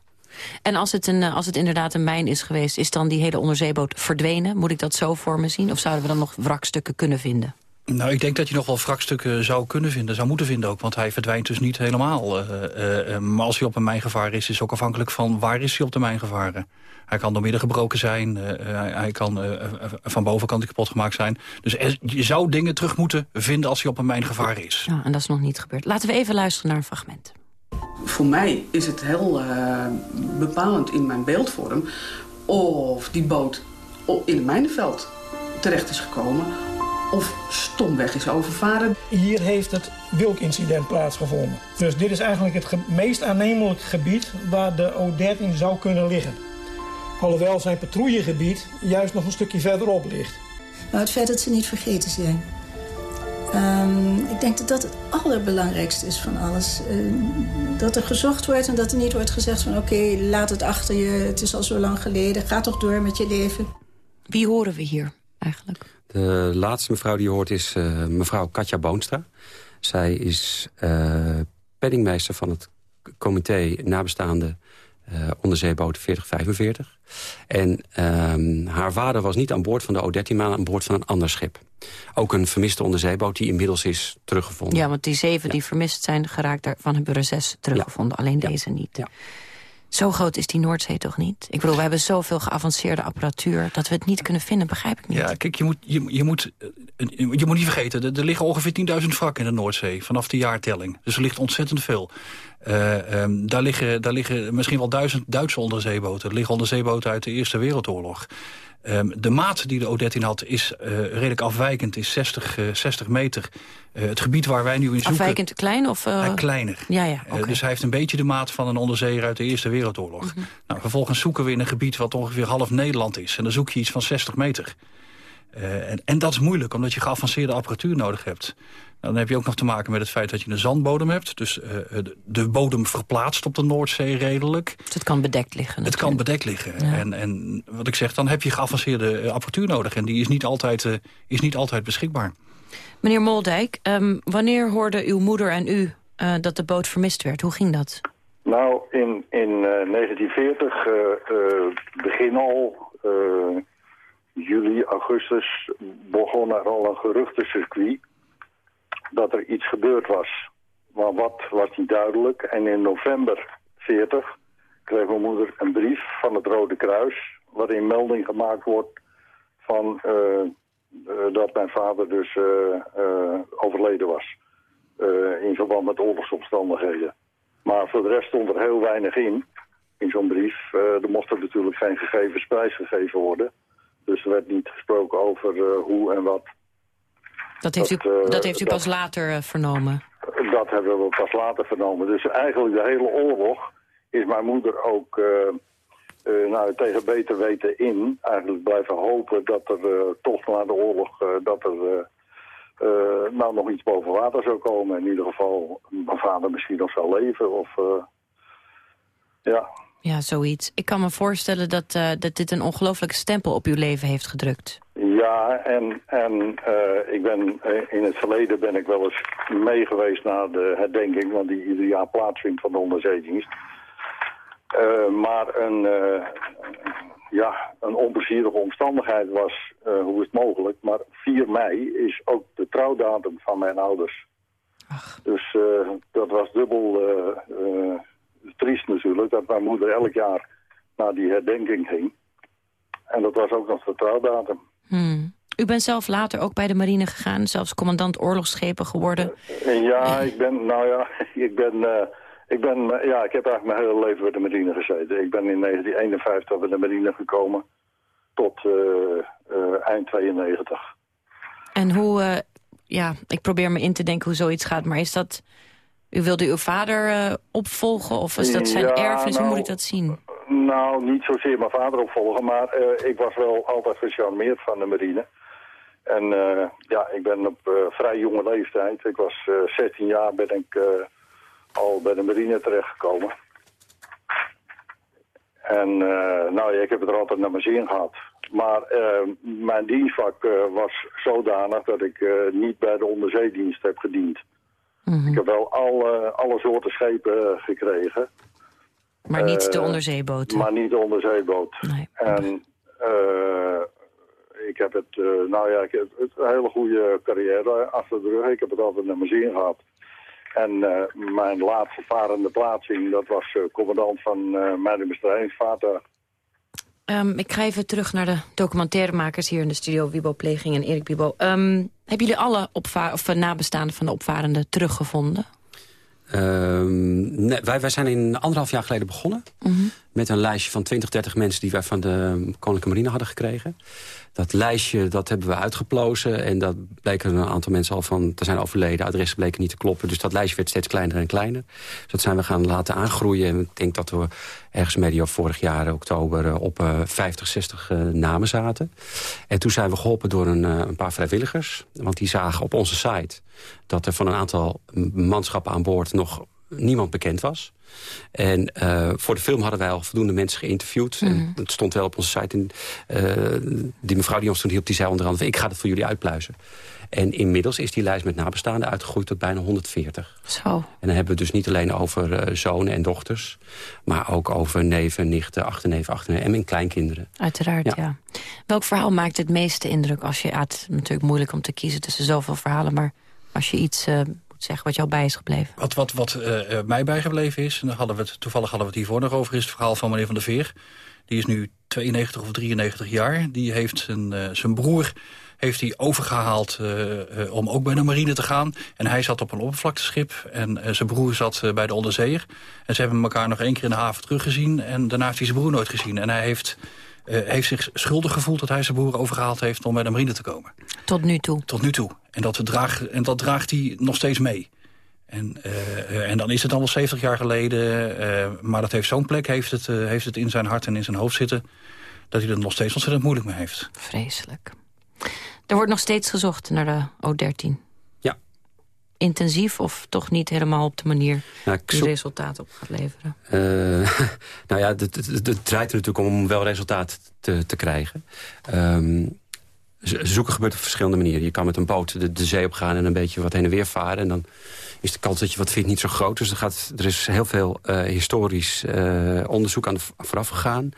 En als het, een, als het inderdaad een mijn is geweest... is dan die hele onderzeeboot verdwenen? Moet ik dat zo voor me zien? Of zouden we dan nog wrakstukken kunnen vinden? Nou, ik denk dat je nog wel wrakstukken zou kunnen vinden, zou moeten vinden ook. Want hij verdwijnt dus niet helemaal. Uh, uh, uh, maar als hij op een mijngevaar is, is ook afhankelijk van waar is hij op de mijn gevaren. Hij kan door midden gebroken zijn, hij, hij, kan van bovenkant kapot gemaakt zijn. Dus er, je zou dingen terug moeten vinden als hij op een mijngevaar is. Ja, en dat is nog niet gebeurd. Laten we even luisteren naar een fragment. Voor mij is het heel bepalend in mijn beeldvorm of die boot in het mijnenveld terecht is gekomen of stomweg is overvaren. Hier heeft het Wilk-incident plaatsgevonden. Dus dit is eigenlijk het meest aannemelijk gebied waar de O13 zou kunnen liggen. Alhoewel zijn patrouillegebied juist nog een stukje verderop ligt. Nou, het feit dat ze niet vergeten zijn. Um, ik denk dat dat het allerbelangrijkste is van alles. Uh, dat er gezocht wordt en dat er niet wordt gezegd van... oké, okay, laat het achter je, het is al zo lang geleden. Ga toch door met je leven. Wie horen we hier eigenlijk? De laatste mevrouw die je hoort is uh, mevrouw Katja Boonstra. Zij is uh, penningmeester van het comité nabestaande uh, onderzeeboot 4045. En uh, haar vader was niet aan boord van de O13, maar aan boord van een ander schip. Ook een vermiste onderzeeboot die inmiddels is teruggevonden. Ja, want die zeven ja. die vermist zijn geraakt, daarvan hebben er zes teruggevonden. Ja. Alleen ja. deze niet. Zo groot is die Noordzee toch niet? Ik bedoel, we hebben zoveel geavanceerde apparatuur... dat we het niet kunnen vinden, begrijp ik niet. Ja, kijk, je moet, je, moet, je moet niet vergeten... Er, liggen ongeveer 10.000 wrakken in de Noordzee... vanaf de jaartelling. Dus er ligt ontzettend veel. Uh, um, daar, liggen, daar liggen misschien wel duizend Duitse onderzeeboten. Er liggen onderzeeboten uit de Eerste Wereldoorlog. Um, de maat die de O13 had is uh, redelijk afwijkend, is 60, uh, 60 meter. Uh, het gebied waar wij nu in zoeken... Afwijkend klein of... kleiner. Ja, ja, okay. dus hij heeft een beetje de maat van een onderzeeër uit de Eerste Wereldoorlog. Mm -hmm. nou, vervolgens zoeken we in een gebied wat ongeveer half Nederland is. En dan zoek je iets van 60 meter. En, en, dat is moeilijk, omdat je geavanceerde apparatuur nodig hebt. Nou, dan heb je ook nog te maken met het feit dat je een zandbodem hebt. Dus uh, de, de, bodem verplaatst op de Noordzee redelijk. Dus het kan bedekt liggen. Het kan bedekt liggen. Ja. En, en wat ik zeg, dan heb je geavanceerde uh, apparatuur nodig. En die is niet altijd, uh, is niet altijd beschikbaar. Meneer Moldijk, um, wanneer hoorden uw moeder en u dat de boot vermist werd? Hoe ging dat? Nou, in, in 1940, begin al juli, augustus, begon er al een geruchtencircuit dat er iets gebeurd was. Maar wat was niet duidelijk. En in november 40 kreeg mijn moeder een brief van het Rode Kruis... waarin melding gemaakt wordt van uh, uh, dat mijn vader dus uh, overleden was. in verband met oorlogsomstandigheden. Maar voor de rest stond er heel weinig in, in zo'n brief. er mochten natuurlijk geen gegevens prijsgegeven worden. Dus er werd niet gesproken over hoe en wat. Dat heeft u, dat, dat heeft u pas later uh, vernomen? Dat hebben we pas later vernomen. Dus eigenlijk de hele oorlog is mijn moeder ook nou, tegen beter weten in... eigenlijk blijven hopen dat er toch na de oorlog dat er, nou, nog iets boven water zou komen. In ieder geval mijn vader misschien nog zou leven. Of, ja. Ja, zoiets. Ik kan me voorstellen dat, dat dit een ongelooflijke stempel op uw leven heeft gedrukt. Ja, en, en uh, ik ben, uh, in het verleden ben ik wel eens mee geweest naar de herdenking, want die ieder jaar plaatsvindt van de onderzeedienst. Uh, maar een, ja, een onplezierige omstandigheid was, hoe is het mogelijk, maar 4 mei is ook de trouwdatum van mijn ouders. Ach. Dus dat was dubbel triest natuurlijk, dat mijn moeder elk jaar naar die herdenking ging. En dat was ook nog de trouwdatum. Hmm. U bent zelf later ook bij de marine gegaan, zelfs commandant oorlogsschepen geworden. Ja, ik ben, nou ja, ik ben, uh, ik ben, ja, ik heb eigenlijk mijn hele leven bij de marine gezeten. Ik ben in 1951 bij de marine gekomen tot uh, eind 92. En hoe, ja, ik probeer me in te denken hoe zoiets gaat, maar is dat, u wilde uw vader opvolgen of is dat zijn ja, erfenis, nou, hoe moet ik dat zien? Nou, niet zozeer mijn vader opvolgen, maar uh, ik was wel altijd gecharmeerd van de marine. En uh, ja, ik ben op vrij jonge leeftijd, ik was 16 jaar, ben ik al bij de marine terechtgekomen. En nou ja, ik heb het er altijd naar mijn zin gehad. Maar mijn dienstvak was zodanig dat ik niet bij de onderzeedienst heb gediend. Mhm. Mm -hmm. Ik heb wel alle, alle soorten schepen gekregen. Maar niet de onderzeeboot. Uh, maar niet de onderzeeboot. Nee. En uh, ik heb het, eh, nou ja, ik heb het een hele goede carrière achter de rug. Ik heb het altijd naar mijn zin gehad. En eh, mijn laatste varende plaatsing, dat was eh, commandant van mijn bestrijdingsvaartuig. Ehm, ik ga even terug naar de documentairemakers hier in de studio, Wibo Pleging en Erik Wibo. Um, hebben jullie alle of nabestaanden van de opvarenden teruggevonden? Nee, wij, wij zijn in anderhalf jaar geleden begonnen. Met een lijstje van 20, 30 mensen die wij van de Koninklijke Marine hadden gekregen. Dat lijstje dat hebben we uitgeplozen. En dat bleken een aantal mensen al van te zijn overleden. Adressen bleken niet te kloppen. Dus dat lijstje werd steeds kleiner en kleiner. Dus dat zijn we gaan laten aangroeien. En ik denk dat we ergens medio vorig jaar, oktober, eh, op uh, 50, 60 uh, namen zaten. En toen zijn we geholpen door een, een paar vrijwilligers. Want die zagen op onze site dat er van een aantal manschappen aan boord nog niemand bekend was. En uh, voor de film hadden wij al voldoende mensen geïnterviewd. Mm. En het stond wel op onze site. En, uh, die mevrouw die ons toen hielp, die zei onder andere... ik ga het voor jullie uitpluizen. En inmiddels is die lijst met nabestaanden uitgegroeid tot bijna 140. Zo. En dan hebben we het dus niet alleen over uh, zonen en dochters... maar ook over neven, nichten, achterneven, achterneven en kleinkinderen. Uiteraard, ja. ja. Welk verhaal maakt het meeste indruk als je... Ja, het is natuurlijk moeilijk om te kiezen tussen zoveel verhalen... maar als je iets zeggen wat jou bij is gebleven. Wat, wat, wat uh, mij bijgebleven is, en daar hadden we het, toevallig hadden we het hiervoor nog over... is het verhaal van meneer Van der Veer. Die is nu 92 of 93 jaar. Die heeft zijn, uh, zijn broer heeft hij overgehaald om ook bij de marine te gaan. En hij zat op een oppervlakteschip en zijn broer zat bij de onderzeeër. En ze hebben elkaar nog één keer in de haven teruggezien... en daarna heeft hij zijn broer nooit gezien. En hij heeft, heeft zich schuldig gevoeld dat hij zijn broer overgehaald heeft... om bij de marine te komen. Tot nu toe? Tot nu toe. En dat, draag, en dat draagt hij nog steeds mee. En, en dan is het al wel 70 jaar geleden. maar dat heeft zo'n plek, heeft het, heeft het in zijn hart en in zijn hoofd zitten... dat hij er nog steeds ontzettend moeilijk mee heeft. Vreselijk. Er wordt nog steeds gezocht naar de O13. Intensief of toch niet helemaal op de manier nou, die zoek... resultaat op gaat leveren? Uh, nou ja, het, draait er natuurlijk om om wel resultaat te, te krijgen. Um, zoeken gebeurt op verschillende manieren. Je kan met een boot de, de zee op gaan en een beetje wat heen en weer varen. En dan is de kans dat je wat vindt niet zo groot. Dus er, gaat, er is heel veel uh, historisch uh, onderzoek aan de, vooraf gegaan.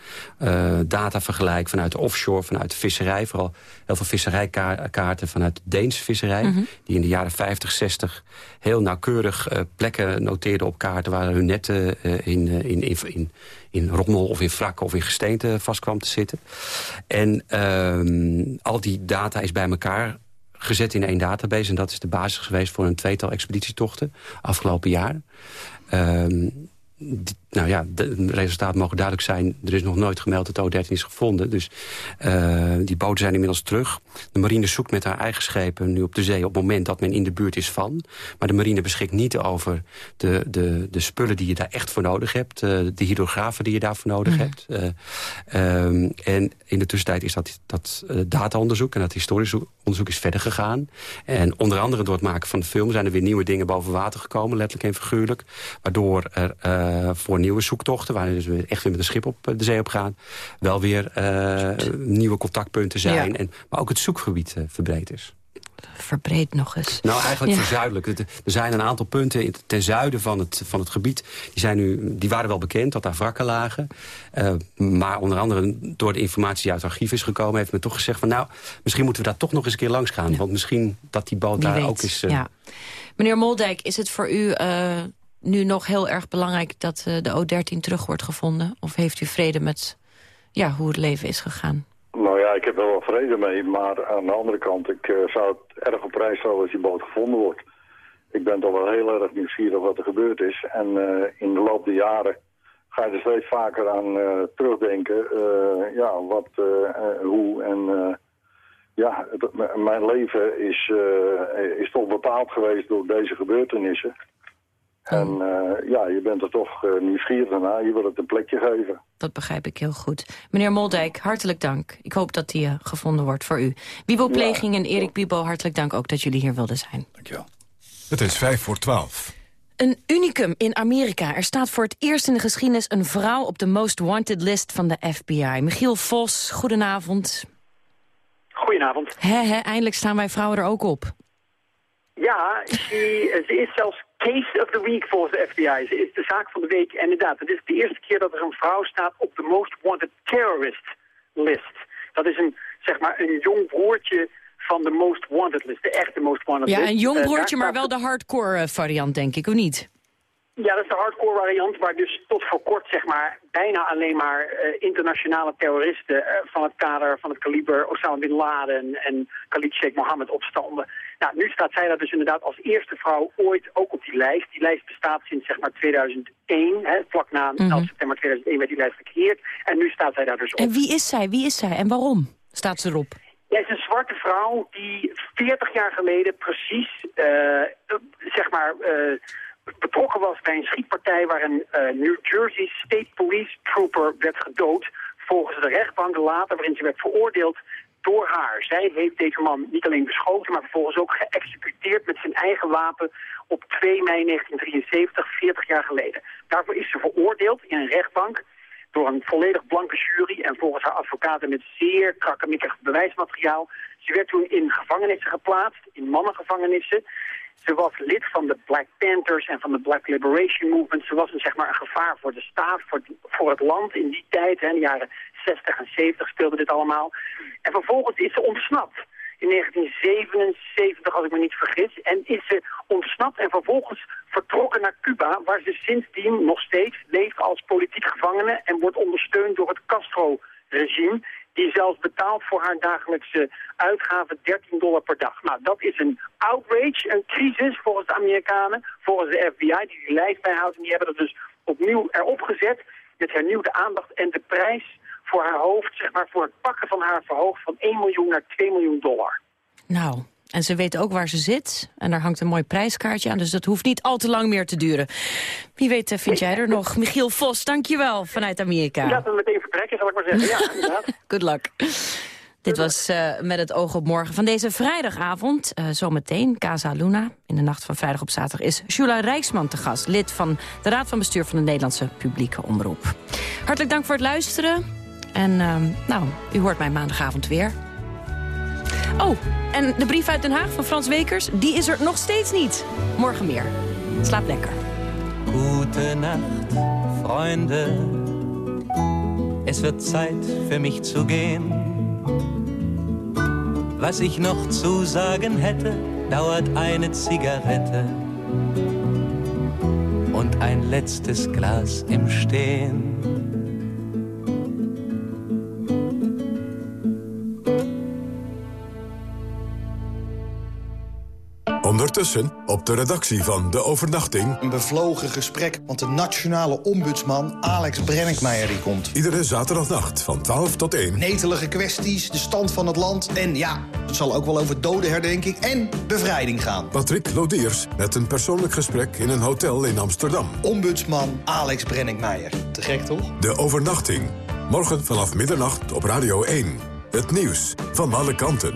Uh, datavergelijk vanuit de offshore, vanuit de visserij. Vooral heel veel visserijkaarten vanuit de Deense visserij. Mm -hmm. Die in de jaren 50, 60 heel nauwkeurig plekken noteerden op kaarten... waar hun netten in, in, in, in, in rommel of in wrakken of in gesteente vast kwam te zitten. En uh, al die data is bij elkaar gezet in één database. En dat is de basis geweest voor een tweetal expeditietochten afgelopen jaar. Um, nou ja, de resultaten mogen duidelijk zijn. Er is nog nooit gemeld dat O13 is gevonden. Dus uh, die boten zijn inmiddels terug. De marine zoekt met haar eigen schepen nu op de zee... op het moment dat men in de buurt is van. Maar de marine beschikt niet over de, de, de spullen die je daar echt voor nodig hebt. Uh, de hydrografen die je daarvoor nodig mm. hebt. Uh, um, en in de tussentijd is dat, dat dataonderzoek... en dat historisch onderzoek is verder gegaan. En onder andere door het maken van de film... zijn er weer nieuwe dingen boven water gekomen, letterlijk en figuurlijk. Waardoor er voor nieuwe zoektochten... waar dus weer echt weer met een schip op de zee op gaan... wel weer uh, nieuwe contactpunten zijn. Ja. En, maar ook het zoekgebied uh, verbreed is. Verbreed nog eens. Nou, eigenlijk ja. verzuidelijk. Er zijn een aantal punten ten zuiden van het, van het gebied... Die, zijn nu, die waren wel bekend, dat daar wrakken lagen. Uh, maar onder andere door de informatie die uit het archief is gekomen... heeft men toch gezegd van nou, misschien moeten we daar toch nog eens een keer langs gaan. Ja. Want misschien dat die boot Wie daar weet. ook is... Ja. Meneer Moldijk, is het voor u nu nog heel erg belangrijk dat uh, de O13 terug wordt gevonden? Of heeft u vrede met ja, hoe het leven is gegaan? Nou ja, ik heb wel vrede mee, maar aan de andere kant, ik uh, zou het erg op prijs stellen als die boot gevonden wordt. Ik ben toch wel heel erg nieuwsgierig wat er gebeurd is. En uh, in de loop der jaren ga je er steeds vaker aan terugdenken. ja, wat, hoe en... ja, mijn leven is, is toch bepaald geweest door deze gebeurtenissen. En uh, ja, je bent er toch uh, nieuwsgierig naar. Je wil het een plekje geven. Dat begrijp ik heel goed. Meneer Moldijk, hartelijk dank. Ik hoop dat die uh, gevonden wordt voor u. Bibo Pleging ja. en Erik Bibo, hartelijk dank ook dat jullie hier wilden zijn. Dankjewel. Het is vijf voor twaalf. Een unicum in Amerika. Er staat voor het eerst in de geschiedenis een vrouw op de most wanted list van de FBI. Michiel Vos, goedenavond. Goedenavond. He, he, eindelijk staan wij vrouwen er ook op. Ja, ze, ze is zelfs case of the week volgens de FBI. Is de zaak van de week. En inderdaad, het is de eerste keer dat er een vrouw staat op de most wanted terrorist list. Dat is een zeg maar een jong broertje van de Most Wanted list, de echte Most Wanted Ja, list. een jong Eh, broertje, maar wel de hardcore eh, variant, denk ik, of niet? Ja, dat is de hardcore variant, waar dus tot voor kort zeg maar bijna alleen maar eh, internationale terroristen van het kader van het kaliber Osama Bin Laden en Khalid Sheikh Mohammed opstonden. Nou, nu staat zij daar dus inderdaad als eerste vrouw ooit ook op die lijst. Die lijst bestaat sinds zeg maar 2001, hè, vlak na 11 september 2001 werd die lijst gecreëerd. En nu staat zij daar dus op. En wie is zij? Wie is zij? En waarom staat ze erop? Jij is een zwarte vrouw die 40 jaar geleden precies, eh, zeg maar, eh, betrokken was bij een schietpartij waar een eh, New Jersey State Police Trooper werd gedood. Volgens de rechtbank later, waarin ze werd veroordeeld door haar. Zij heeft deze man niet alleen beschoten, maar vervolgens ook geëxecuteerd met zijn eigen wapen op 2 mei 1973, 40 jaar geleden. Daarvoor is ze veroordeeld in een rechtbank door een volledig blanke jury en volgens haar advocaten met zeer krakkemikkig bewijsmateriaal. Ze werd toen in gevangenissen geplaatst, in mannengevangenissen. Ze was lid van de Black Panthers en van de Black Liberation Movement. Ze was een, zeg maar, een gevaar voor de staat, voor het, voor het land in die tijd. Hè, in de jaren 60 en 70 speelde dit allemaal. En vervolgens is ze ontsnapt. In 1977, als ik me niet vergis. En is ze ontsnapt en vervolgens vertrokken naar Cuba... waar ze sindsdien nog steeds leeft als politiek gevangene... en wordt ondersteund door het Castro-regime... zelfs betaalt voor haar dagelijkse uitgaven 13 dollar per dag. Nou, dat is een outrage, een crisis volgens de Amerikanen... volgens de FBI, die die lijst bijhoudt. En die hebben dat dus opnieuw erop gezet... met hernieuwde aandacht en de prijs voor haar hoofd... zeg maar voor het pakken van haar verhoogd van 1 miljoen naar 2 miljoen dollar. Nou, en ze weet ook waar ze zit. En daar hangt een mooi prijskaartje aan, dus dat hoeft niet al te lang meer te duren. Wie weet eh, vind jij er nog. Michiel Vos, dankjewel vanuit Amerika. Laten we meteen vertrekken, zal ik maar zeggen. Ja, inderdaad. Good luck. Dit was eh, met het oog op morgen van deze vrijdagavond. Eh, zometeen, Casa Luna. In de nacht van vrijdag op zaterdag is Jula Rijksman te gast. Lid van de Raad van Bestuur van de Nederlandse Publieke Omroep. Hartelijk dank voor het luisteren. En nou, u hoort mij maandagavond weer. Oh, en de brief uit Den Haag van Frans Wekers, die is er nog steeds niet. Morgen meer. Slaap lekker. Gute Nacht, Freunde. Es wird Zeit für mich zu gehen. Was ich noch zu sagen hätte, dauert eine Zigarette und ein letztes Glas im Stehen. Ondertussen op de redactie van De Overnachting... Een bevlogen gesprek, want de nationale ombudsman Alex Brenninkmeijer die komt. Iedere zaterdagnacht van 12 tot 1. Netelige kwesties, de stand van het land en ja, het zal ook wel over dodenherdenking en bevrijding gaan. Patrick Lodiers met een persoonlijk gesprek in een hotel in Amsterdam. Ombudsman Alex Brenninkmeijer. Te gek toch? De Overnachting. Morgen vanaf middernacht op Radio 1. Het nieuws van alle kanten.